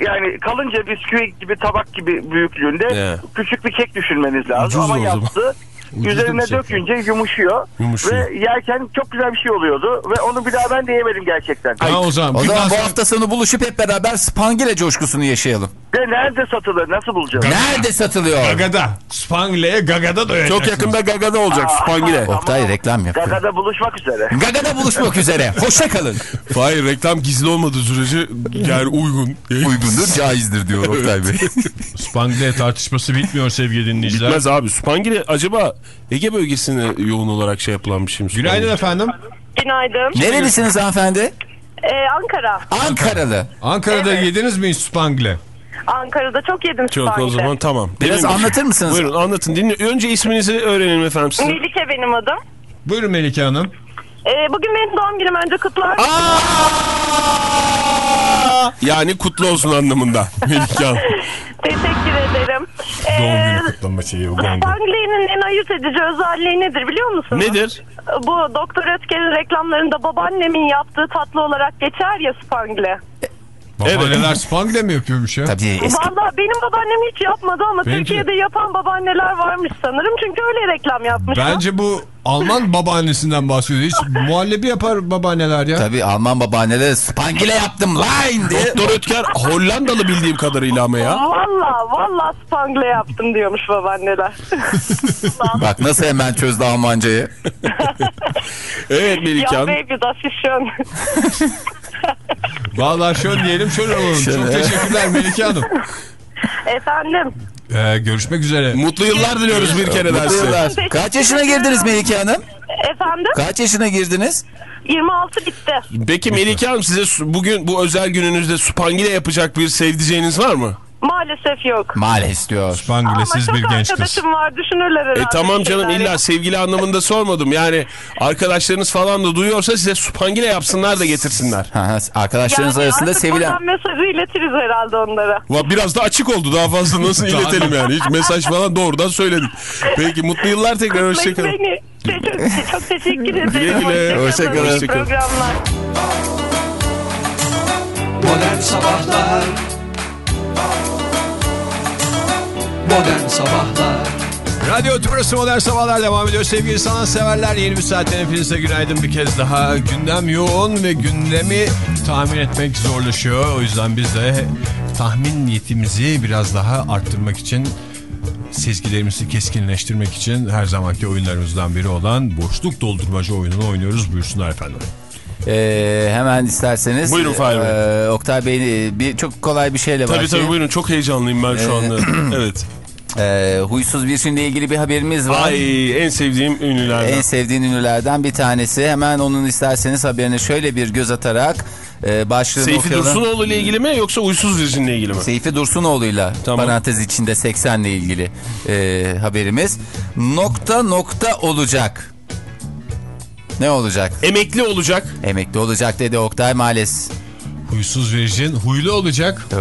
Yani kalınca bisküvi gibi tabak gibi büyüklüğünde Evet. küçük bir kek düşünmeniz lazım Ucuz ama o zaman. yaptı. Ucuz Üzerine şey. dökünce yumuşuyor. Yumuşuyor. Ve yerken çok güzel bir şey oluyordu. Ve onu bir daha ben de yemedim gerçekten. Ha, o zaman, O bundan zaman bu sonra- hafta sonu buluşup hep beraber spangile coşkusunu yaşayalım. Ve nerede satılır? Nasıl bulacağız? Nerede satılıyor? Gagada. Spangle'ye Gagada doyacaksınız. Çok yakında Gaga'da olacak Spangile. Oktay reklam yapıyor. Gaga'da buluşmak üzere. Gaga'da buluşmak üzere. Hoşça kalın. Hayır reklam gizli olmadığı sürece yani uygun. Uygundur, caizdir diyor Oktay Bey. Spangle tartışması bitmiyor sevgili dinleyiciler. Bitmez abi. Spangile acaba Ege bölgesine yoğun olarak şey yapılan bir şey mi? Günaydın efendim. Günaydın. Nerelisiniz hanımefendi? Ee, Ankara. Ankaralı. Ankara'da yediniz mi hiç Spangle? Ankara'da çok yedim Çok o zaman tamam. Biraz Demin- anlatır mısınız? Buyurun anlatın. Dinle. Önce isminizi öğrenelim efendim sizin. Melike benim adım. Buyurun Melike Hanım. Ee, bugün benim doğum günüm önce kutlar. Yani kutlu olsun anlamında. Melike Hanım. Teşekkür ederim. Doğum Ee, günü kutlama şeyi. o Spangle. Spangle'nin en ayırt edici özelliği nedir biliyor musunuz? Nedir? Bu Doktor Ötker'in reklamlarında babaannemin yaptığı tatlı olarak geçer ya Spangle. Babaanneler Spangle mi yapıyormuş ya? Tabii eski. Valla benim babaannem hiç yapmadı ama Benimki- Türkiye'de yapan babaanneler varmış sanırım. Çünkü öyle reklam yapmışlar. Bence bu Alman babaannesinden bahsediyor. Hiç muhallebi yapar babaanneler ya. Tabii Alman babaanneler spangile yaptım line diye. Doktor Ötker Hollandalı bildiğim kadarıyla ama ya. Valla valla Spangle yaptım diyormuş babaanneler. Bak nasıl hemen çözdü Almancayı. Evet Melike ya Hanım. baby das ist schön. Vallahi şöyle diyelim şöyle olalım. Çok teşekkürler Melike Hanım. Efendim. Ee, görüşmek üzere. Mutlu yıllar diliyoruz bir kere daha size. Kaç yaşına girdiniz Melike Hanım? Efendim. Kaç yaşına girdiniz? 26 bitti. Peki Melike Hanım size bugün bu özel gününüzde spangile yapacak bir sevdiceğiniz var mı? Maalesef yok. Maalesef diyor. Çok bir genç kız. arkadaşım var düşünürler herhalde. E tamam canım şeyler illa sevgili anlamında sormadım. Yani arkadaşlarınız falan da duyuyorsa size spangile yapsınlar da getirsinler. Ha, ha, arkadaşlarınız Yani arasında sevilen... buradan mesajı iletiriz herhalde onlara. Va- Biraz da açık oldu daha fazla nasıl iletelim yani. Hiç mesaj falan doğrudan söyledik. Peki mutlu yıllar tekrar hoşçakalın. Çok, çok teşekkür ederim. Güle güle. Hoşça kalın. Hoşça İyi kalın. programlar. Modern Sabahlar Modern Sabahlar Radyo Tümrüsü Modern Sabahlar devam ediyor. Sevgili sanatseverler yeni bir saatten hepinize günaydın bir kez daha. Gündem yoğun ve gündemi tahmin etmek zorlaşıyor. O yüzden biz de tahmin niyetimizi biraz daha arttırmak için sezgilerimizi keskinleştirmek için her zamanki oyunlarımızdan biri olan boşluk doldurmaca oyununu oynuyoruz. Buyursunlar efendim. Ee, hemen isterseniz. Buyurun Fahir Bey. e, Oktay Bey bir çok kolay bir şeyle Tabii başlayayım. tabii buyurun çok heyecanlıyım ben şu anda. Evet. Ee, huysuz bir ile ilgili bir haberimiz var. Ay en sevdiğim ünlülerden. En sevdiğin ünlülerden bir tanesi. Hemen onun isterseniz haberine şöyle bir göz atarak e, başlığını Seyfi okuyalım. Dursunoğlu ile ilgili mi yoksa Uysuz Virjin'le ilgili mi? Seyfi Dursunoğlu'yla Tamam. parantez içinde 80'le ilgili e, haberimiz. Nokta nokta olacak. Ne olacak? Emekli olacak. Emekli olacak dedi Oktay maalesef. Huysuz Virjin huylu olacak. Ee,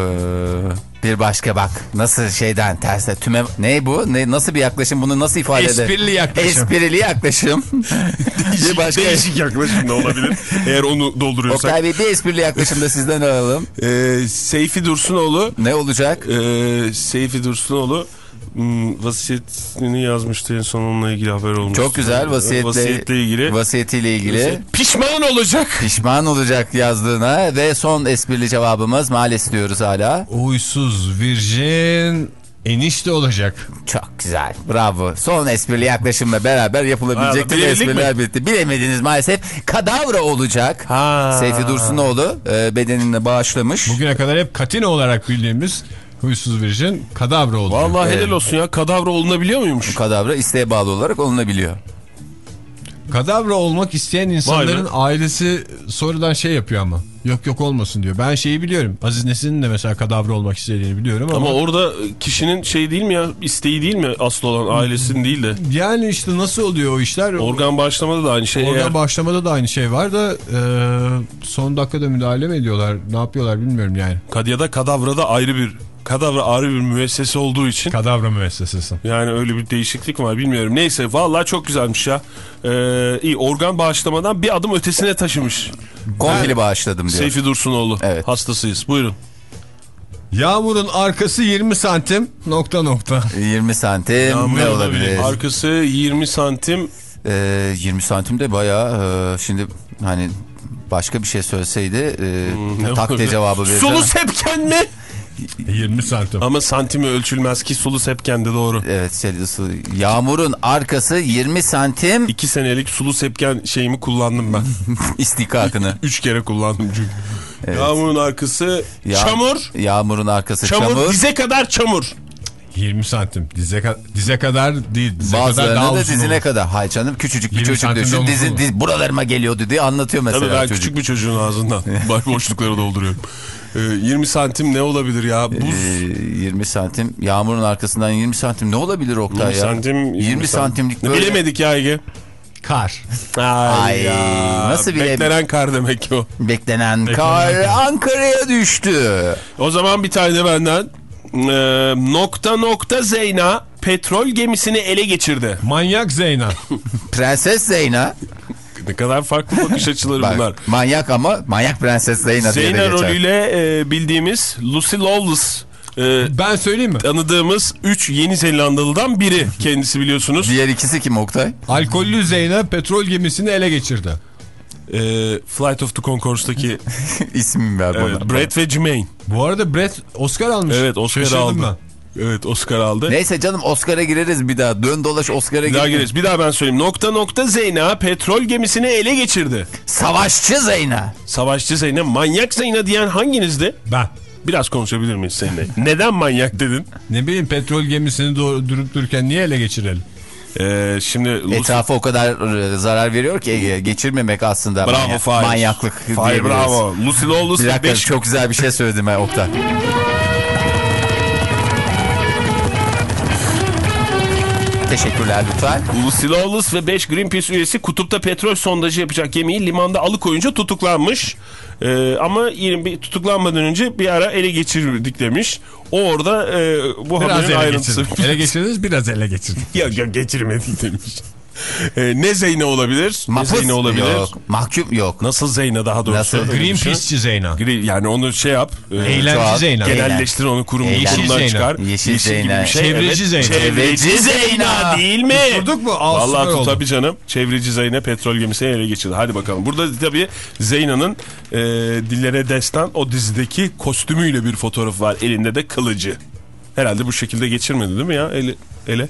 bir başka bak nasıl şeyden terse tüme ne bu ne nasıl bir yaklaşım bunu nasıl ifade eder? Esprili yaklaşım. Esprili yaklaşım. bir başka Değişik yaklaşım da olabilir. Eğer onu dolduruyorsak. Oktay Bey bir esprili yaklaşım da sizden alalım. Ee, Seyfi Dursunoğlu Ne olacak? Ee, Seyfi Dursunoğlu vasiyetini yazmıştı en son onunla ilgili haber olmuştu. Çok güzel vasiyetle, Vasiyetle ilgili. vasiyetiyle ilgili. Pişman olacak. Pişman olacak yazdığına ve son esprili cevabımız maalesef diyoruz hala. Huysuz Virjin Enişte olacak. Çok güzel. Bravo. Son esprili yaklaşımla beraber yapılabilecek bilebildik espriler bitti. Bilemediniz maalesef. Kadavra olacak. Ha. Seyfi Dursunoğlu e, bedenini bağışlamış. Bugüne kadar hep katin olarak bildiğimiz huysuz virjin kadavra oldu. Vallahi helal olsun ya kadavra olunabiliyor muymuş? Kadavra isteğe bağlı olarak olunabiliyor. Kadavra olmak isteyen insanların ailesi sonradan şey yapıyor ama. Yok yok olmasın diyor. Ben şeyi biliyorum. Aziz Nesin'in de mesela kadavra olmak istediğini biliyorum ama. Ama orada kişinin şey değil mi ya isteği değil mi asıl olan ailesinin değil de. Yani işte nasıl oluyor o işler? Organ bağışlamada da aynı şey. Organ Eğer- başlamada da aynı şey var da e, son dakikada müdahale mi ediyorlar? Ne yapıyorlar bilmiyorum yani. Kad- ya da kadavrada ayrı bir kadavra ayrı bir müessese olduğu için Kadavra müessesesi. yani öyle bir değişiklik var bilmiyorum. Neyse vallahi çok güzelmiş ya. Ee, iyi organ bağışlamadan bir adım ötesine taşımış. Komple bağışladım diyor. Seyfi Dursunoğlu. Evet. Hastasıyız. Buyurun. Yağmurun arkası 20 santim nokta nokta. 20 santim ne olabilir? Arkası 20 santim. Ee, 20 santim de bayağı e, şimdi hani başka bir şey söyleseydi e, Hmm, ne tak diye olabilir? cevabı vereceğim. Sulu sepken mi? 20 santim. Ama santimi ölçülmez ki sulu sepken de doğru. Evet ısı- yağmurun arkası 20 santim 2 senelik sulu sepken şeyimi kullandım ben. istikakını. 3 kere kullandım çünkü. Yağmurun arkası Ya- çamur. Yağmurun arkası Çamur, çamur. dize kadar çamur. 20 santim. Dize, ka- dize kadar değil. Dize kadar daha Bazılarına da dizine olur. kadar. Hay canım küçücük bir 20 çocuk düşün. uzun Dizi, olur. diz, buralarıma geliyordu diye anlatıyor mesela Tabii ben çocuk. küçük bir çocuğun ağzından boş boşlukları dolduruyorum. Ee, 20 santim ne olabilir ya? Buz. Ee, 20 santim yağmurun arkasından 20 santim ne olabilir Oktay 20 ya? santim. 20 santimlik böyle. Bilemedik ya Ege. Kar. Ay, Ay, ya. nasıl bile- Beklenen kar demek ki o. Beklenen kar Ankara'ya düştü. O zaman bir tane de benden. Ee, nokta nokta Zeyna petrol gemisini ele geçirdi. Manyak Zeyna. Prenses Zeyna. Ne kadar farklı bakış açıları Bak, bunlar. manyak ama manyak Prenses Zeyna diye Zeyna rolüyle e, bildiğimiz Lucy Lawless e, Ben söyleyeyim mi? tanıdığımız 3 Yeni Zelandalı'dan biri kendisi biliyorsunuz. Diğer ikisi kim Oktay? Alkollü Zeyna petrol gemisini ele geçirdi. E, Flight of the Conchords'taki İsmini ver bana. evet, Brett ve Jermaine. Bu arada Brett Oscar almış. Evet Oscar Şaşırdım aldı. ben. Evet Oscar aldı. Neyse canım Oscar'a gireriz bir daha. Dön dolaş Oscar'a Bir daha gireriz. gireriz. Bir daha ben söyleyeyim. Nokta nokta Zeyna petrol gemisini ele geçirdi. Savaşçı Zeyna. Savaşçı Zeyna, manyak Zeyna diyen hanginizdi? Ben. Biraz konuşabilir miyiz seninle? Neden manyak dedin? Ne bileyim petrol gemisini durup dururken niye ele geçirelim? Ee, şimdi Etrafa o kadar e, zarar veriyor ki Ege. Geçirmemek aslında Bravo manya- manyaklık Fahir bravo. Lucy Lawless Bir ve dakika beş- çok güzel bir şey söyledim ben Oktay. Teşekkürler lütfen. Lucy Lawless ve 5 Greenpeace üyesi kutupta petrol sondajı yapacak gemiyi limanda alıkoyunca tutuklanmış. Ee, ama yine bir tutuklanmadan önce bir ara ele geçirdik demiş. O orada e, bu Biraz haberin ele ayrıntısı. geçirdik. Ele geçirdiniz biraz ele geçirdik. ya, ya geçirmedik demiş. Ee, ne Zeyne olabilir? Mahpus ne Zeyne olabilir? Yok. Mahkum yok. Nasıl Zeyne daha doğrusu? Nasıl? Bir şey. Zeyna. Yani onu şey yap. e, Çoğalt. Zeyna. Genel- Genelleştir onu kurum Yeşil kurumdan Zeyna. çıkar. Yeşil gibi Zeyna. bir şey. Çevreci Zeyna. Çevreci Zeyna değil mi? Tutturduk mu? Aa, Vallahi tut tabii canım. Çevreci Zeyna petrol gemisini ele geçirdi. Hadi bakalım. Burada tabii Zeyna'nın e, Dillere Destan o dizideki kostümüyle bir fotoğraf var. Elinde de kılıcı. Herhalde bu şekilde geçirmedi değil mi ya ele? ele?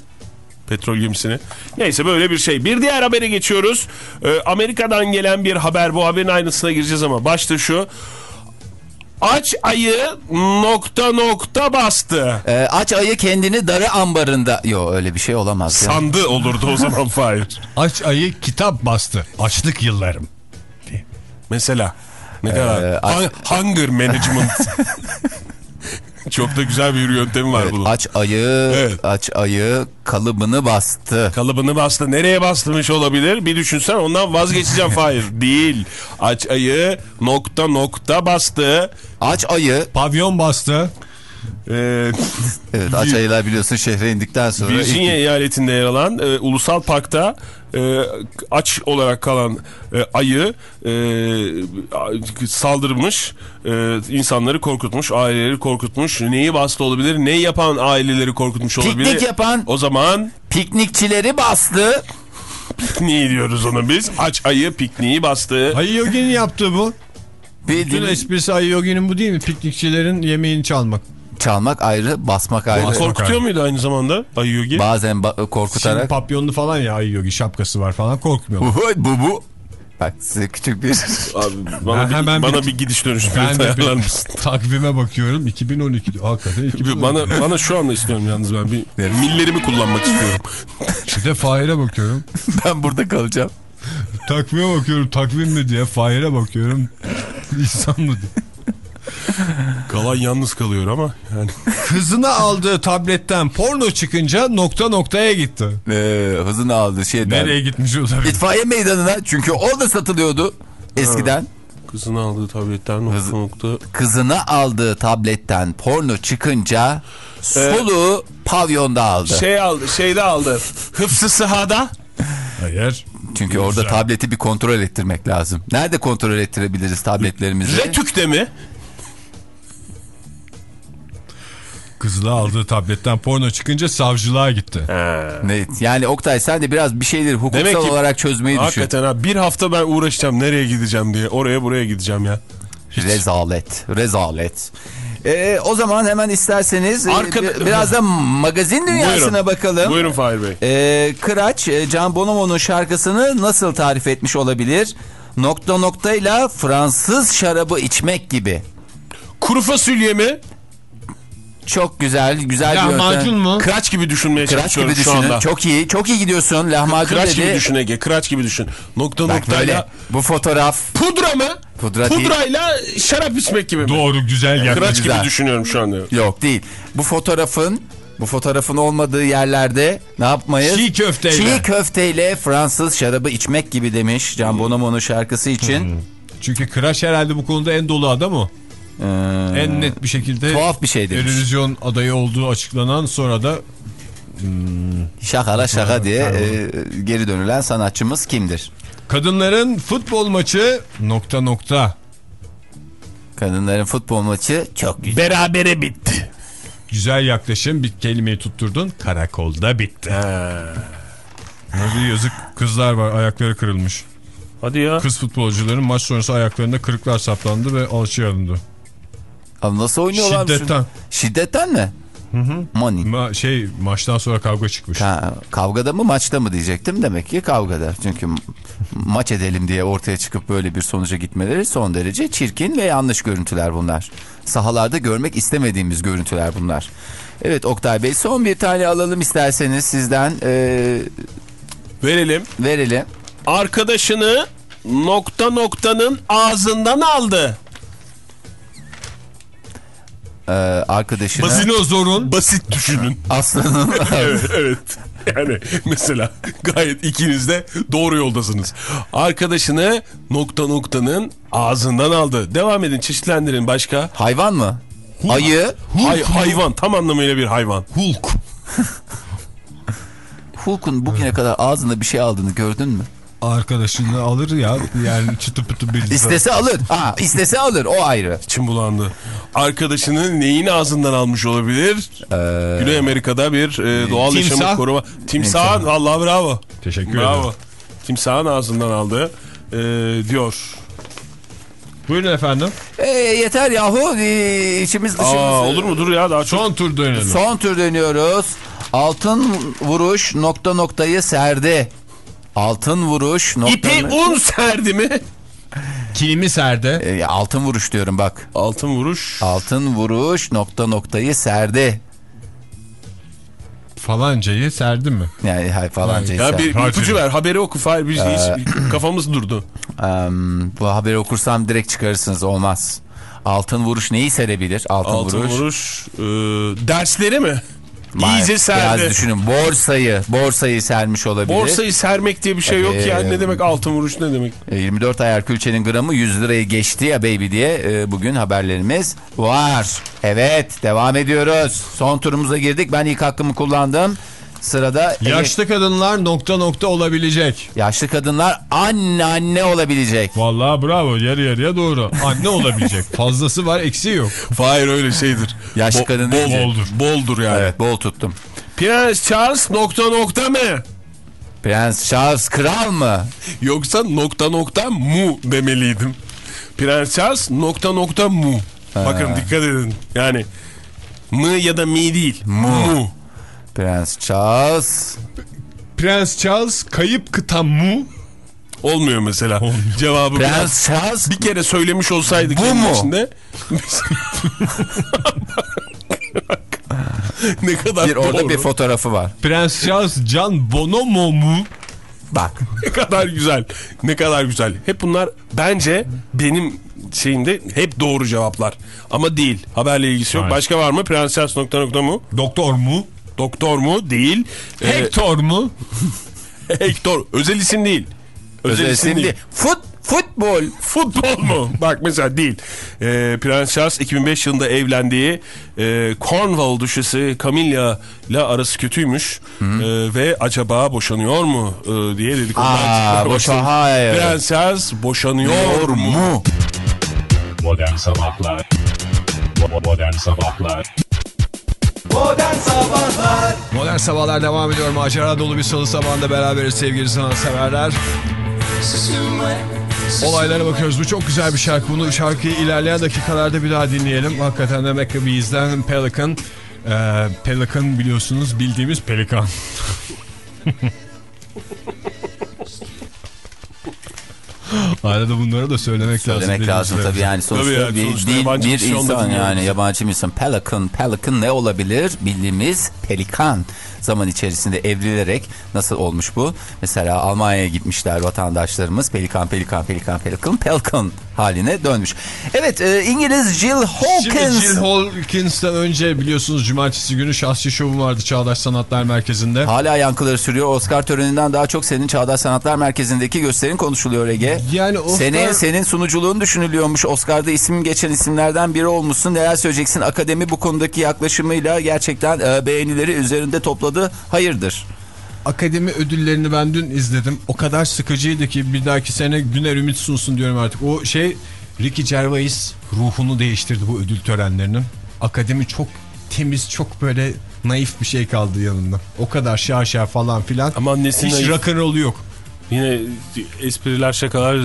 Petrol gemisini. Neyse böyle bir şey. Bir diğer habere geçiyoruz. Ee, Amerika'dan gelen bir haber. Bu haberin ayrıntısına gireceğiz ama başta şu. Aç ayı nokta nokta bastı. Ee, aç ayı kendini darı ambarında. Yok öyle bir şey olamaz. ya. Sandı olurdu o zaman Fahir. Aç ayı kitap bastı. Açlık yıllarım. Mesela. Ne kadar? Ee, aç- Hun- Hunger management. Çok da güzel bir yöntemi var Evet, bunun. aç ayı, Evet. aç ayı kalıbını bastı. Kalıbını bastı. Nereye bastırmış olabilir? Bir düşünsen ondan vazgeçeceğim Fahir. Değil. Aç ayı nokta nokta bastı. Aç ayı, Pavyon bastı. Ee, evet aç ayılar biliyorsun şehre indikten sonra. Virginia eyaletinde yer alan e, ulusal parkta e, aç olarak kalan e, ayı e, saldırmış, e, insanları korkutmuş, aileleri korkutmuş. Neyi bastı olabilir? Neyi yapan aileleri korkutmuş olabilir? Piknik yapan O zaman piknikçileri bastı. pikniği diyoruz ona biz. Aç ayı pikniği bastı. Ayı Yogi'nin yaptığı bu. Bütün esprisi Ayı Yogi'nin bu değil mi? Piknikçilerin yemeğini çalmak. Çalmak ayrı, basmak ayrı. Korkutuyor muydu aynı zamanda Ayı Yogi? Bazen ba- Şimdi korkutarak. papyonlu falan ya Ay Yogi şapkası var falan korkmuyor. Bu bu bu. Bak size küçük bir Abi, bana, Ben bir, hemen bana bir- bir gidiş dönüş Ben de ayarlar bir mısın? takvime bakıyorum 2012 diyor. Hakikaten 2012. Bana, bana şu anda istiyorum yalnız ben bir millerimi kullanmak istiyorum. Bir de Fahir'e bakıyorum. ben burada kalacağım. Takvime bakıyorum takvim mi diye. Fahir'e bakıyorum. İnsan mı diye. Kalan yalnız kalıyor ama yani. Kızına aldığı tabletten porno çıkınca nokta noktaya gitti. Ee, hızını aldı şeyden. Nereye gitmiş olabilir? İtfaiye meydanına çünkü orada satılıyordu eskiden. Kızını aldığı tabletten nokta nokta. Kızına aldığı tabletten porno çıkınca soluğu pavyonda aldı. Şey aldı, şeyde aldı. Hıfzı sahada. Hayır. Çünkü orada tableti bir kontrol ettirmek lazım. Nerede kontrol ettirebiliriz tabletlerimizi? Retük'te mi? Kızına aldığı tabletten porno çıkınca savcılığa gitti. Ne? Yani Oktay sen de biraz bir şeyleri hukuksal Demek ki- olarak çözmeyi düşün. Hakikaten ha bir hafta ben uğraşacağım nereye gideceğim diye. Oraya buraya gideceğim ya. Rezalet, rezalet. Ee, o zaman hemen isterseniz e, Arkada- bir- biraz da magazin dünyasına Buyurun. bakalım. Buyurun Fahir Bey. Ee, Kıraç, e, Can Bonomo'nun şarkısını nasıl tarif etmiş olabilir? Nokta noktayla Fransız şarabı içmek gibi. Kuru fasulye mi? Çok güzel, güzel bir Lahmacun yöntem. mu? Kıraç gibi düşünmeye Kıraç çalışıyorum gibi şu düşünün. anda. Çok iyi, çok iyi gidiyorsun. Lahmacun Kıraç gibi dedi. düşün Ege. Kıraç gibi düşün. Nokta Bak noktayla. böyle bu fotoğraf Pudra mı? Pudra değil. Pudrayla şarap içmek gibi mi? Doğru güzel geldi. Kıraç Güzel. gibi düşünüyorum şu anda. yok değil. Bu fotoğrafın bu fotoğrafın olmadığı yerlerde ne yapmayız? Çiğ köfteyle. Çiğ köfteyle Fransız şarabı içmek gibi demiş Can Bonomo'nun şarkısı için. Çünkü Kıraç herhalde bu konuda en dolu adam o. Ee, En net bir şekilde tuhaf bir şey demiş. Eurovision adayı olduğu açıklanan sonra da Şakala şaka diye e, geri dönülen sanatçımız kimdir? kadınların futbol maçı nokta nokta. Kadınların futbol maçı çok güzel. Berabere bitti. Güzel yaklaşım bir kelimeyi tutturdun karakolda bitti. Orada yazık kızlar var ayakları kırılmış. Hadi ya. Kız futbolcuların maç sonrası ayaklarında kırıklar saplandı ve alçıya alındı. Abi nasıl oynuyorlar? Şiddetten. Şiddetten mi? Hı hı. Money. Ma şey maçtan sonra kavga çıkmış. Ha, kavgada mı maçta mı diyecektim. Demek ki kavgada. Çünkü maç edelim diye ortaya çıkıp böyle bir sonuca gitmeleri son derece çirkin ve yanlış görüntüler bunlar. Sahalarda görmek istemediğimiz görüntüler bunlar. Evet Oktay Bey son bir tane alalım isterseniz sizden ee, Verelim. verelim. Arkadaşını nokta noktanın ağzından aldı. Ee, arkadaşına Dinozorun Basit düşünün. aslanın evet, evet. Yani mesela gayet ikiniz de doğru yoldasınız. Arkadaşını nokta noktanın ağzından aldı. Devam edin çeşitlendirin başka. hayvan mı? Ayı. Hay, hayvan tam anlamıyla bir hayvan. Hulk. Hulk'un bugüne kadar ağzında bir şey aldığını gördün mü? Arkadaşını alır ya yani çıtı pıtı bir İstese alır. Ha, istese alır o ayrı. İçim bulandı. Arkadaşını neyin ağzından almış olabilir? Güney Amerika'da bir e, doğal timsah. yaşamı koruma. Timsahın vallahi bravo. Teşekkür Bravo. ederim. Timsahın ağzından aldı e, diyor. Buyurun efendim. E, yeter yahu e, içimiz dışımız. Aa, olur mu dur ya daha çok. Son tur dönelim. Son tur dönüyoruz. Altın vuruş nokta noktayı serdi. Altın vuruş nokta İpi un serdi mi? Kilimi serdi. E, altın vuruş diyorum bak. Altın vuruş. Altın vuruş nokta noktayı serdi. Falancayı serdi mi? Yani hay falanca Ya bir Harfi. ipucu ver haberi oku Fahir biz hiç kafamız durdu. Em, bu haberi okursam direkt çıkarırsınız olmaz. Altın vuruş neyi serebilir? Altın, Altın vuruş. vuruş, e, dersleri mi? İyice serdi. Biraz düşünün borsayı borsayı sermiş olabilir. Borsayı sermek diye bir şey yok Tabii. yani ne demek altın vuruş ne demek? E, 24 ayar külçenin gramı 100 lirayı geçti ya baby diye e, bugün haberlerimiz var. Evet devam ediyoruz. Son turumuza girdik. Ben ilk hakkımı kullandım. Sırada Yaşlı kadınlar nokta nokta olabilecek. yaşlı kadınlar anne anne olabilecek. Vallahi bravo yarı yarıya doğru. Anne olabilecek. Fazlası var eksiği yok. Hayır öyle şeydir. Yaşlı kadın bol, boldur. Boldur yani. Evet bol tuttum. Prens Charles nokta nokta mı? Prens Charles kral mı? Yoksa nokta nokta mu demeliydim. Prens Charles nokta nokta mu. Bakın dikkat edin. Yani Mı ya da mi değil. Mu. Prens Charles. Prens Charles kayıp kıta mu? Olmuyor mesela. Cevabı biraz- Prens Charles. bir kere söylemiş olsaydık Bu mu? içinde. ne kadar Bir orada doğru. bir fotoğrafı var. Prens Charles Can Bonomo mu? Bak. Ne kadar güzel. Ne kadar güzel. Hep bunlar bence benim şeyimde hep doğru cevaplar. Ama değil. Haberle ilgisi yok. Hayır. Başka var mı? Prenses nokta nokta mu? Doktor mu? Doktor mu? Değil. Ee, Hector mu? Hector. Özel isim değil. Özel, Özel isim isim değil. değil. Fut, futbol. Futbol mu? Bak mesela değil. Ee, Prens Charles 2005 yılında evlendiği e, Cornwall düşesi Camilla ile arası kötüymüş. Ee, ve acaba boşanıyor mu ee, diye dedik. Aa, boşa- hayır. Prens Charles boşanıyor mu? mu? Modern Sabahlar Modern Sabahlar Modern Sabahlar Modern Sabahlar devam ediyor. Macera dolu bir salı sabahında beraberiz sevgili sanatseverler. Olaylara bakıyoruz. Bu çok güzel bir şarkı. Bunu şarkıyı ilerleyen dakikalarda bir daha dinleyelim. Hakikaten de Maccabees'den Pelican. Ee, Pelican biliyorsunuz bildiğimiz pelikan. Arada bunları da söylemek, lazım. Demek lazım tabii yani sonuçta, Tabii yani, bir, sonuçta bir misyonda insan yani yabancı bir insan. Pelican, pelican ne olabilir? Bildiğimiz pelikan zaman içerisinde evrilerek nasıl olmuş bu? Mesela Almanya'ya gitmişler vatandaşlarımız pelikan, pelikan, pelikan, pelikan, pelikan haline dönmüş. Evet e, İngiliz Jill Şimdi Hawkins. Jill Hawkins'ten önce biliyorsunuz cumartesi günü şahsi şovu vardı Çağdaş Sanatlar Merkezi'nde. Hala yankıları sürüyor. Oscar töreninden daha çok senin Çağdaş Sanatlar Merkezi'ndeki gösterin konuşuluyor Ege. Yani Oscar- Seneye senin sunuculuğun düşünülüyormuş. Oscar'da ismin geçen isimlerden biri olmuşsun. Neler söyleyeceksin? Akademi bu konudaki yaklaşımıyla gerçekten e, beğenileri üzerinde topladı. Hayırdır? Akademi ödüllerini ben dün izledim. O kadar sıkıcıydı ki bir dahaki sene Güner Ümit sunsun diyorum artık. O şey Ricky Gervais ruhunu değiştirdi bu ödül törenlerinin. Akademi çok temiz, çok böyle naif bir şey kaldı yanında. O kadar şaşa falan filan. Ama nesi Hiç naif? rock'n'roll'u yok. Yine espriler, şakalar,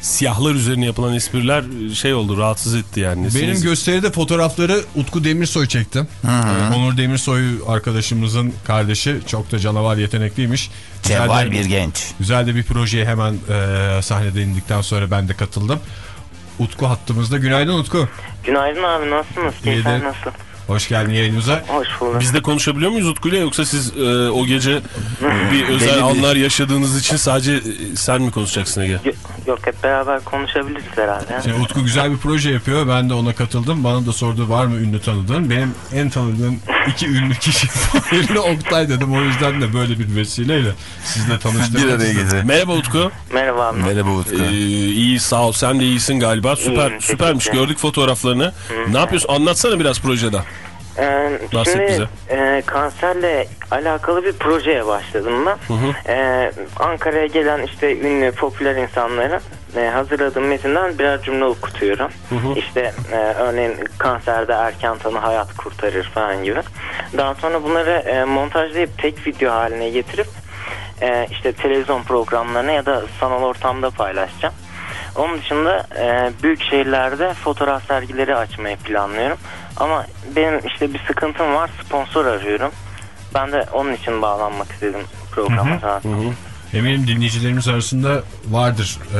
siyahlar üzerine yapılan espriler şey oldu, rahatsız etti yani. Benim Nesiniz- gösteride fotoğrafları Utku Demirsoy çekti. Ee, Onur Demirsoy arkadaşımızın kardeşi çok da canavar yetenekliymiş. Güzel Cevval bir genç. Güzel de bir projeye hemen e, sahnede indikten sonra ben de katıldım. Utku hattımızda. Günaydın Utku. Günaydın abi nasılsınız? Keyifler nasıl? Hoş geldin yayınımıza. Hoş bulduk. Biz de konuşabiliyor muyuz Utku'yla yoksa siz e, o gece bir özel anlar yaşadığınız için sadece e, sen mi konuşacaksın Ege? Yo- Yok hep beraber konuşabiliriz herhalde. Şimdi Utku güzel bir proje yapıyor. Ben de ona katıldım. Bana da sordu var mı ünlü tanıdığın? Benim en tanıdığım iki ünlü kişi birine Oktay dedim. O yüzden de böyle bir vesileyle sizle tanıştırmak Bir araya getir. Merhaba Utku. Merhaba abi. Merhaba Utku. Ee, iyi sağ ol. Sen de iyisin galiba. Süper İyiyim, süpermiş. Gördük fotoğraflarını. Ne yapıyorsun? Anlatsana biraz projeden. Ee, Bahset şimdi bize. e, kanserle alakalı bir projeye başladım ben. Ee, Ankara'ya gelen işte ünlü popüler insanlara e, hazırladığım metinden birer cümle okutuyorum. İşte e, örneğin kanserde erken tanı hayat kurtarır falan gibi. Daha sonra bunları e, montajlayıp tek video haline getirip e, işte televizyon programlarına ya da sanal ortamda paylaşacağım. Onun dışında e, büyük şehirlerde fotoğraf sergileri açmayı planlıyorum. Ama benim işte bir sıkıntım var. Sponsor arıyorum. Ben de onun için bağlanmak istedim programa zaten. Eminim dinleyicilerimiz arasında vardır. Ee,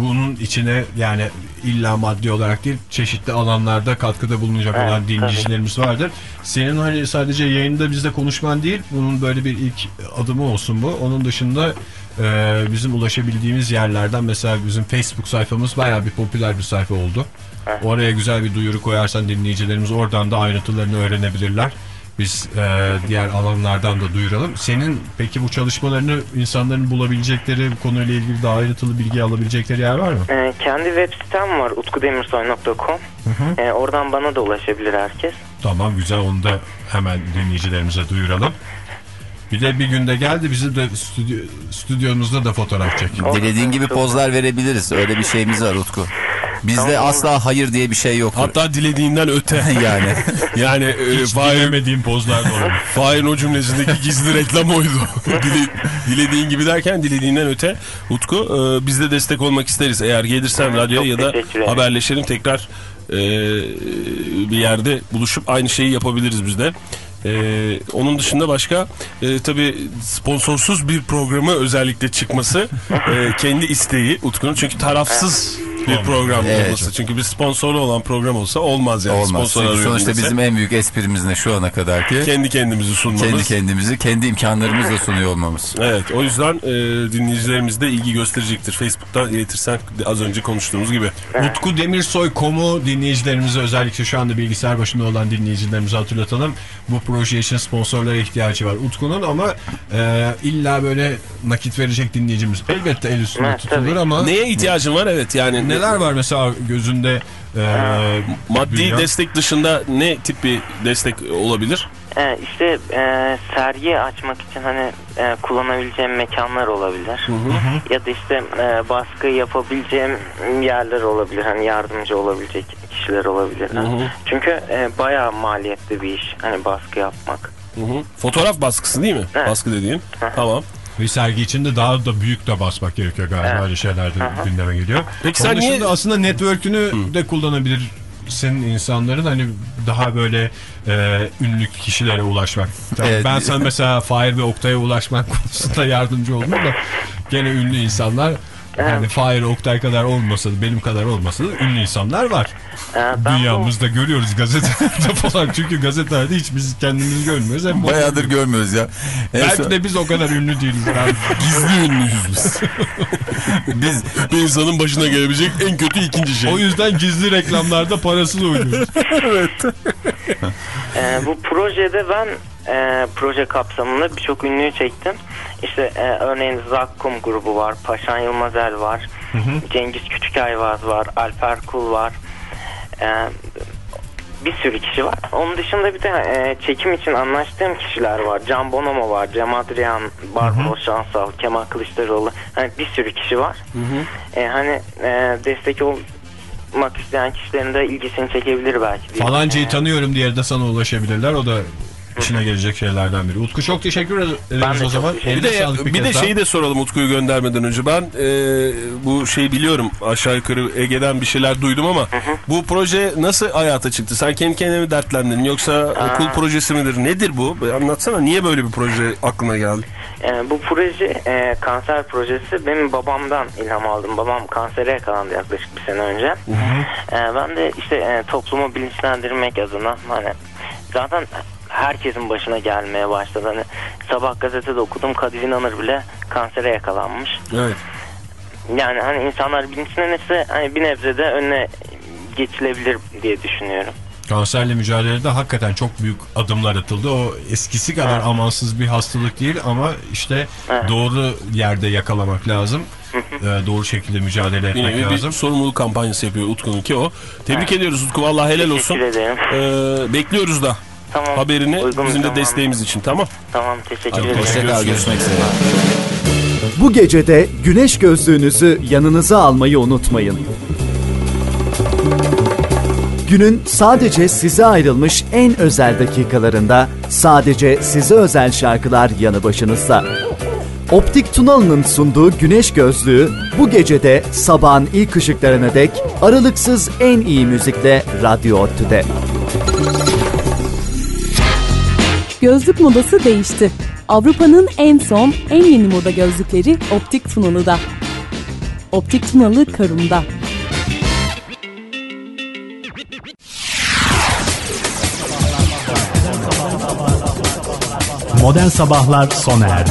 bunun içine yani illa maddi olarak değil çeşitli alanlarda katkıda bulunacak Evet, olan dinleyicilerimiz vardır. Senin hani sadece yayında bizle konuşman değil bunun böyle bir ilk adımı olsun bu. Onun dışında e, bizim ulaşabildiğimiz yerlerden mesela bizim Facebook sayfamız bayağı bir popüler bir sayfa oldu. Oraya güzel bir duyuru koyarsan dinleyicilerimiz oradan da ayrıntılarını öğrenebilirler. Biz e, diğer alanlardan da duyuralım. Senin peki bu çalışmalarını insanların bulabilecekleri bu konuyla ilgili daha ayrıntılı bilgi alabilecekleri yer var mı? E, kendi web sitem var utkudemirsoy.com. E, oradan bana da ulaşabilir herkes. Tamam güzel onu da hemen dinleyicilerimize duyuralım. Bir de bir günde geldi bizim de stüdyo, stüdyomuzda da fotoğraf çek. Dilediğin gibi pozlar verebiliriz. Öyle bir şeyimiz var Utku. Bizde Tamam. asla hayır diye bir şey yok. Hatta dilediğinden öte. yani. Yani e, pozlar da olur. Fahir'in o cümlesindeki gizli reklam oydu. Dile- dilediğin gibi derken dilediğinden öte. Utku e, biz de destek olmak isteriz. Eğer gelirsen radyoya ya da haberleşelim tekrar e, bir yerde buluşup aynı şeyi yapabiliriz biz de. Ee, onun dışında başka e, tabii sponsorsuz bir programı özellikle çıkması e, kendi isteği Utku'nun çünkü tarafsız bir program Evet. olması. Çünkü bir sponsorlu olan program olsa olmaz yani. Olmaz. Sponsor Çünkü sonuçta bizim en büyük esprimiz ne şu ana kadar ki? kendi kendimizi sunmamız. Kendi kendimizi, kendi imkanlarımızla sunuyor olmamız. Evet o yüzden e, dinleyicilerimiz de ilgi gösterecektir. Facebook'tan iletirsen az önce konuştuğumuz gibi. Utku Demirsoy komu dinleyicilerimize özellikle şu anda bilgisayar başında olan dinleyicilerimize hatırlatalım. Bu proje için sponsorlara ihtiyacı var Utku'nun ama e, illa böyle nakit verecek dinleyicimiz elbette el üstünde Evet, tutulur tabii. ama Neye ihtiyacın var evet yani. Neler var mesela gözünde e, Maddi Dünya. destek dışında ne tip bir destek olabilir? Ee, işte e, sergi açmak için hani e, kullanabileceğim mekanlar olabilir. Ya da işte e, baskı yapabileceğim yerler olabilir. Hani yardımcı olabilecek kişiler olabilirler. Çünkü e, bayağı maliyetli bir iş. Hani baskı yapmak. Hı hı. Fotoğraf baskısı değil mi? Evet. Baskı dediğin. tamam. Bir sergi içinde daha da büyük de basmak gerekiyor galiba Evet. öyle şeyler de gündeme geliyor. Peki Onun sen niye- aslında network'ünü de kullanabilirsin insanların hani daha böyle e, ünlü kişilere ulaşmak. Evet. Ben sana mesela Fahir ve Oktay'a ulaşmak konusunda yardımcı oldum da gene ünlü insanlar yani Fahir Oktay kadar olmasa da benim kadar olmasa da ünlü insanlar var. Ee, ben bu- Dünyamızda görüyoruz gazetelerde falan. Çünkü gazetelerde hiç biz kendimizi görmüyoruz. Hep Bayağıdır görmüyoruz ya. En Belki son- de biz o kadar ünlü değiliz. Gizli ünlüyüz biz. biz bir insanın başına gelebilecek en kötü ikinci şey. O yüzden gizli reklamlarda parasız oynuyoruz. Ee, bu projede ben e, proje kapsamında birçok ünlüyü çektim. İşte e, örneğin Zakkum grubu var, Paşan Yılmazel var, Cengiz Küçükayvaz var, Alper Kul var. Ee, bir sürü kişi var. Onun dışında bir de e, çekim için anlaştığım kişiler var. Can Bonomo var, Cem Adrian, Barbaros Şansal, Kemal Kılıçdaroğlu. Hani bir sürü kişi var. E, hani e, destek olmak isteyen kişilerin de ilgisini çekebilir belki. diye. Falancayı tanıyorum diye de sana ulaşabilirler. O da işine gelecek şeylerden biri. Utku çok teşekkür ederiz Ben de o zaman. Bir de, sağlık bir de şeyi de soralım Utku'yu göndermeden önce. Ben e, bu şeyi biliyorum aşağı yukarı Ege'den bir şeyler duydum ama bu proje nasıl hayata çıktı? Sen kendi kendine mi dertlendin yoksa okul projesi midir? Nedir bu? Bir Anlatsana niye böyle bir proje aklına geldi? E, bu proje e, kanser projesi benim babamdan ilham aldım. Babam kansere yakalandı yaklaşık bir sene önce. E, ben de işte e, toplumu bilinçlendirmek adına hani zaten herkesin başına gelmeye başladı. Hani sabah gazetede okudum Kadir İnanır bile kansere yakalanmış. Evet. Yani hani insanlar bilinçlenirse hani bir nebze de önüne geçilebilir diye düşünüyorum. Kanserle mücadelede hakikaten çok büyük adımlar atıldı. O eskisi kadar amansız bir hastalık değil ama işte Evet. doğru yerde yakalamak lazım. Ee, doğru şekilde mücadele etmek nevi lazım. bir sorumluluk kampanyası yapıyor Utku'nun ki o. Tebrik ediyoruz Utku. Vallahi helal olsun. Teşekkür ederim. Ee, bekliyoruz da Tamam. haberini Uygun bizim de desteğimiz için tamam. Tamam teşekkür ederim. hoşçakal görüşmek üzere. Bu gece de güneş gözlüğünüzü yanınıza almayı unutmayın. Günün sadece size ayrılmış en özel dakikalarında sadece size özel şarkılar yanı başınızda. Optik Tunalı'nın sunduğu güneş gözlüğü bu gecede sabahın ilk ışıklarına dek aralıksız en iyi müzikle Radyo Ottu'de. Gözlük modası değişti. Avrupa'nın en son, en yeni moda gözlükleri Optik Tunalı'da. Optik Tunalı Karum'da. Modern Sabahlar sona erdi.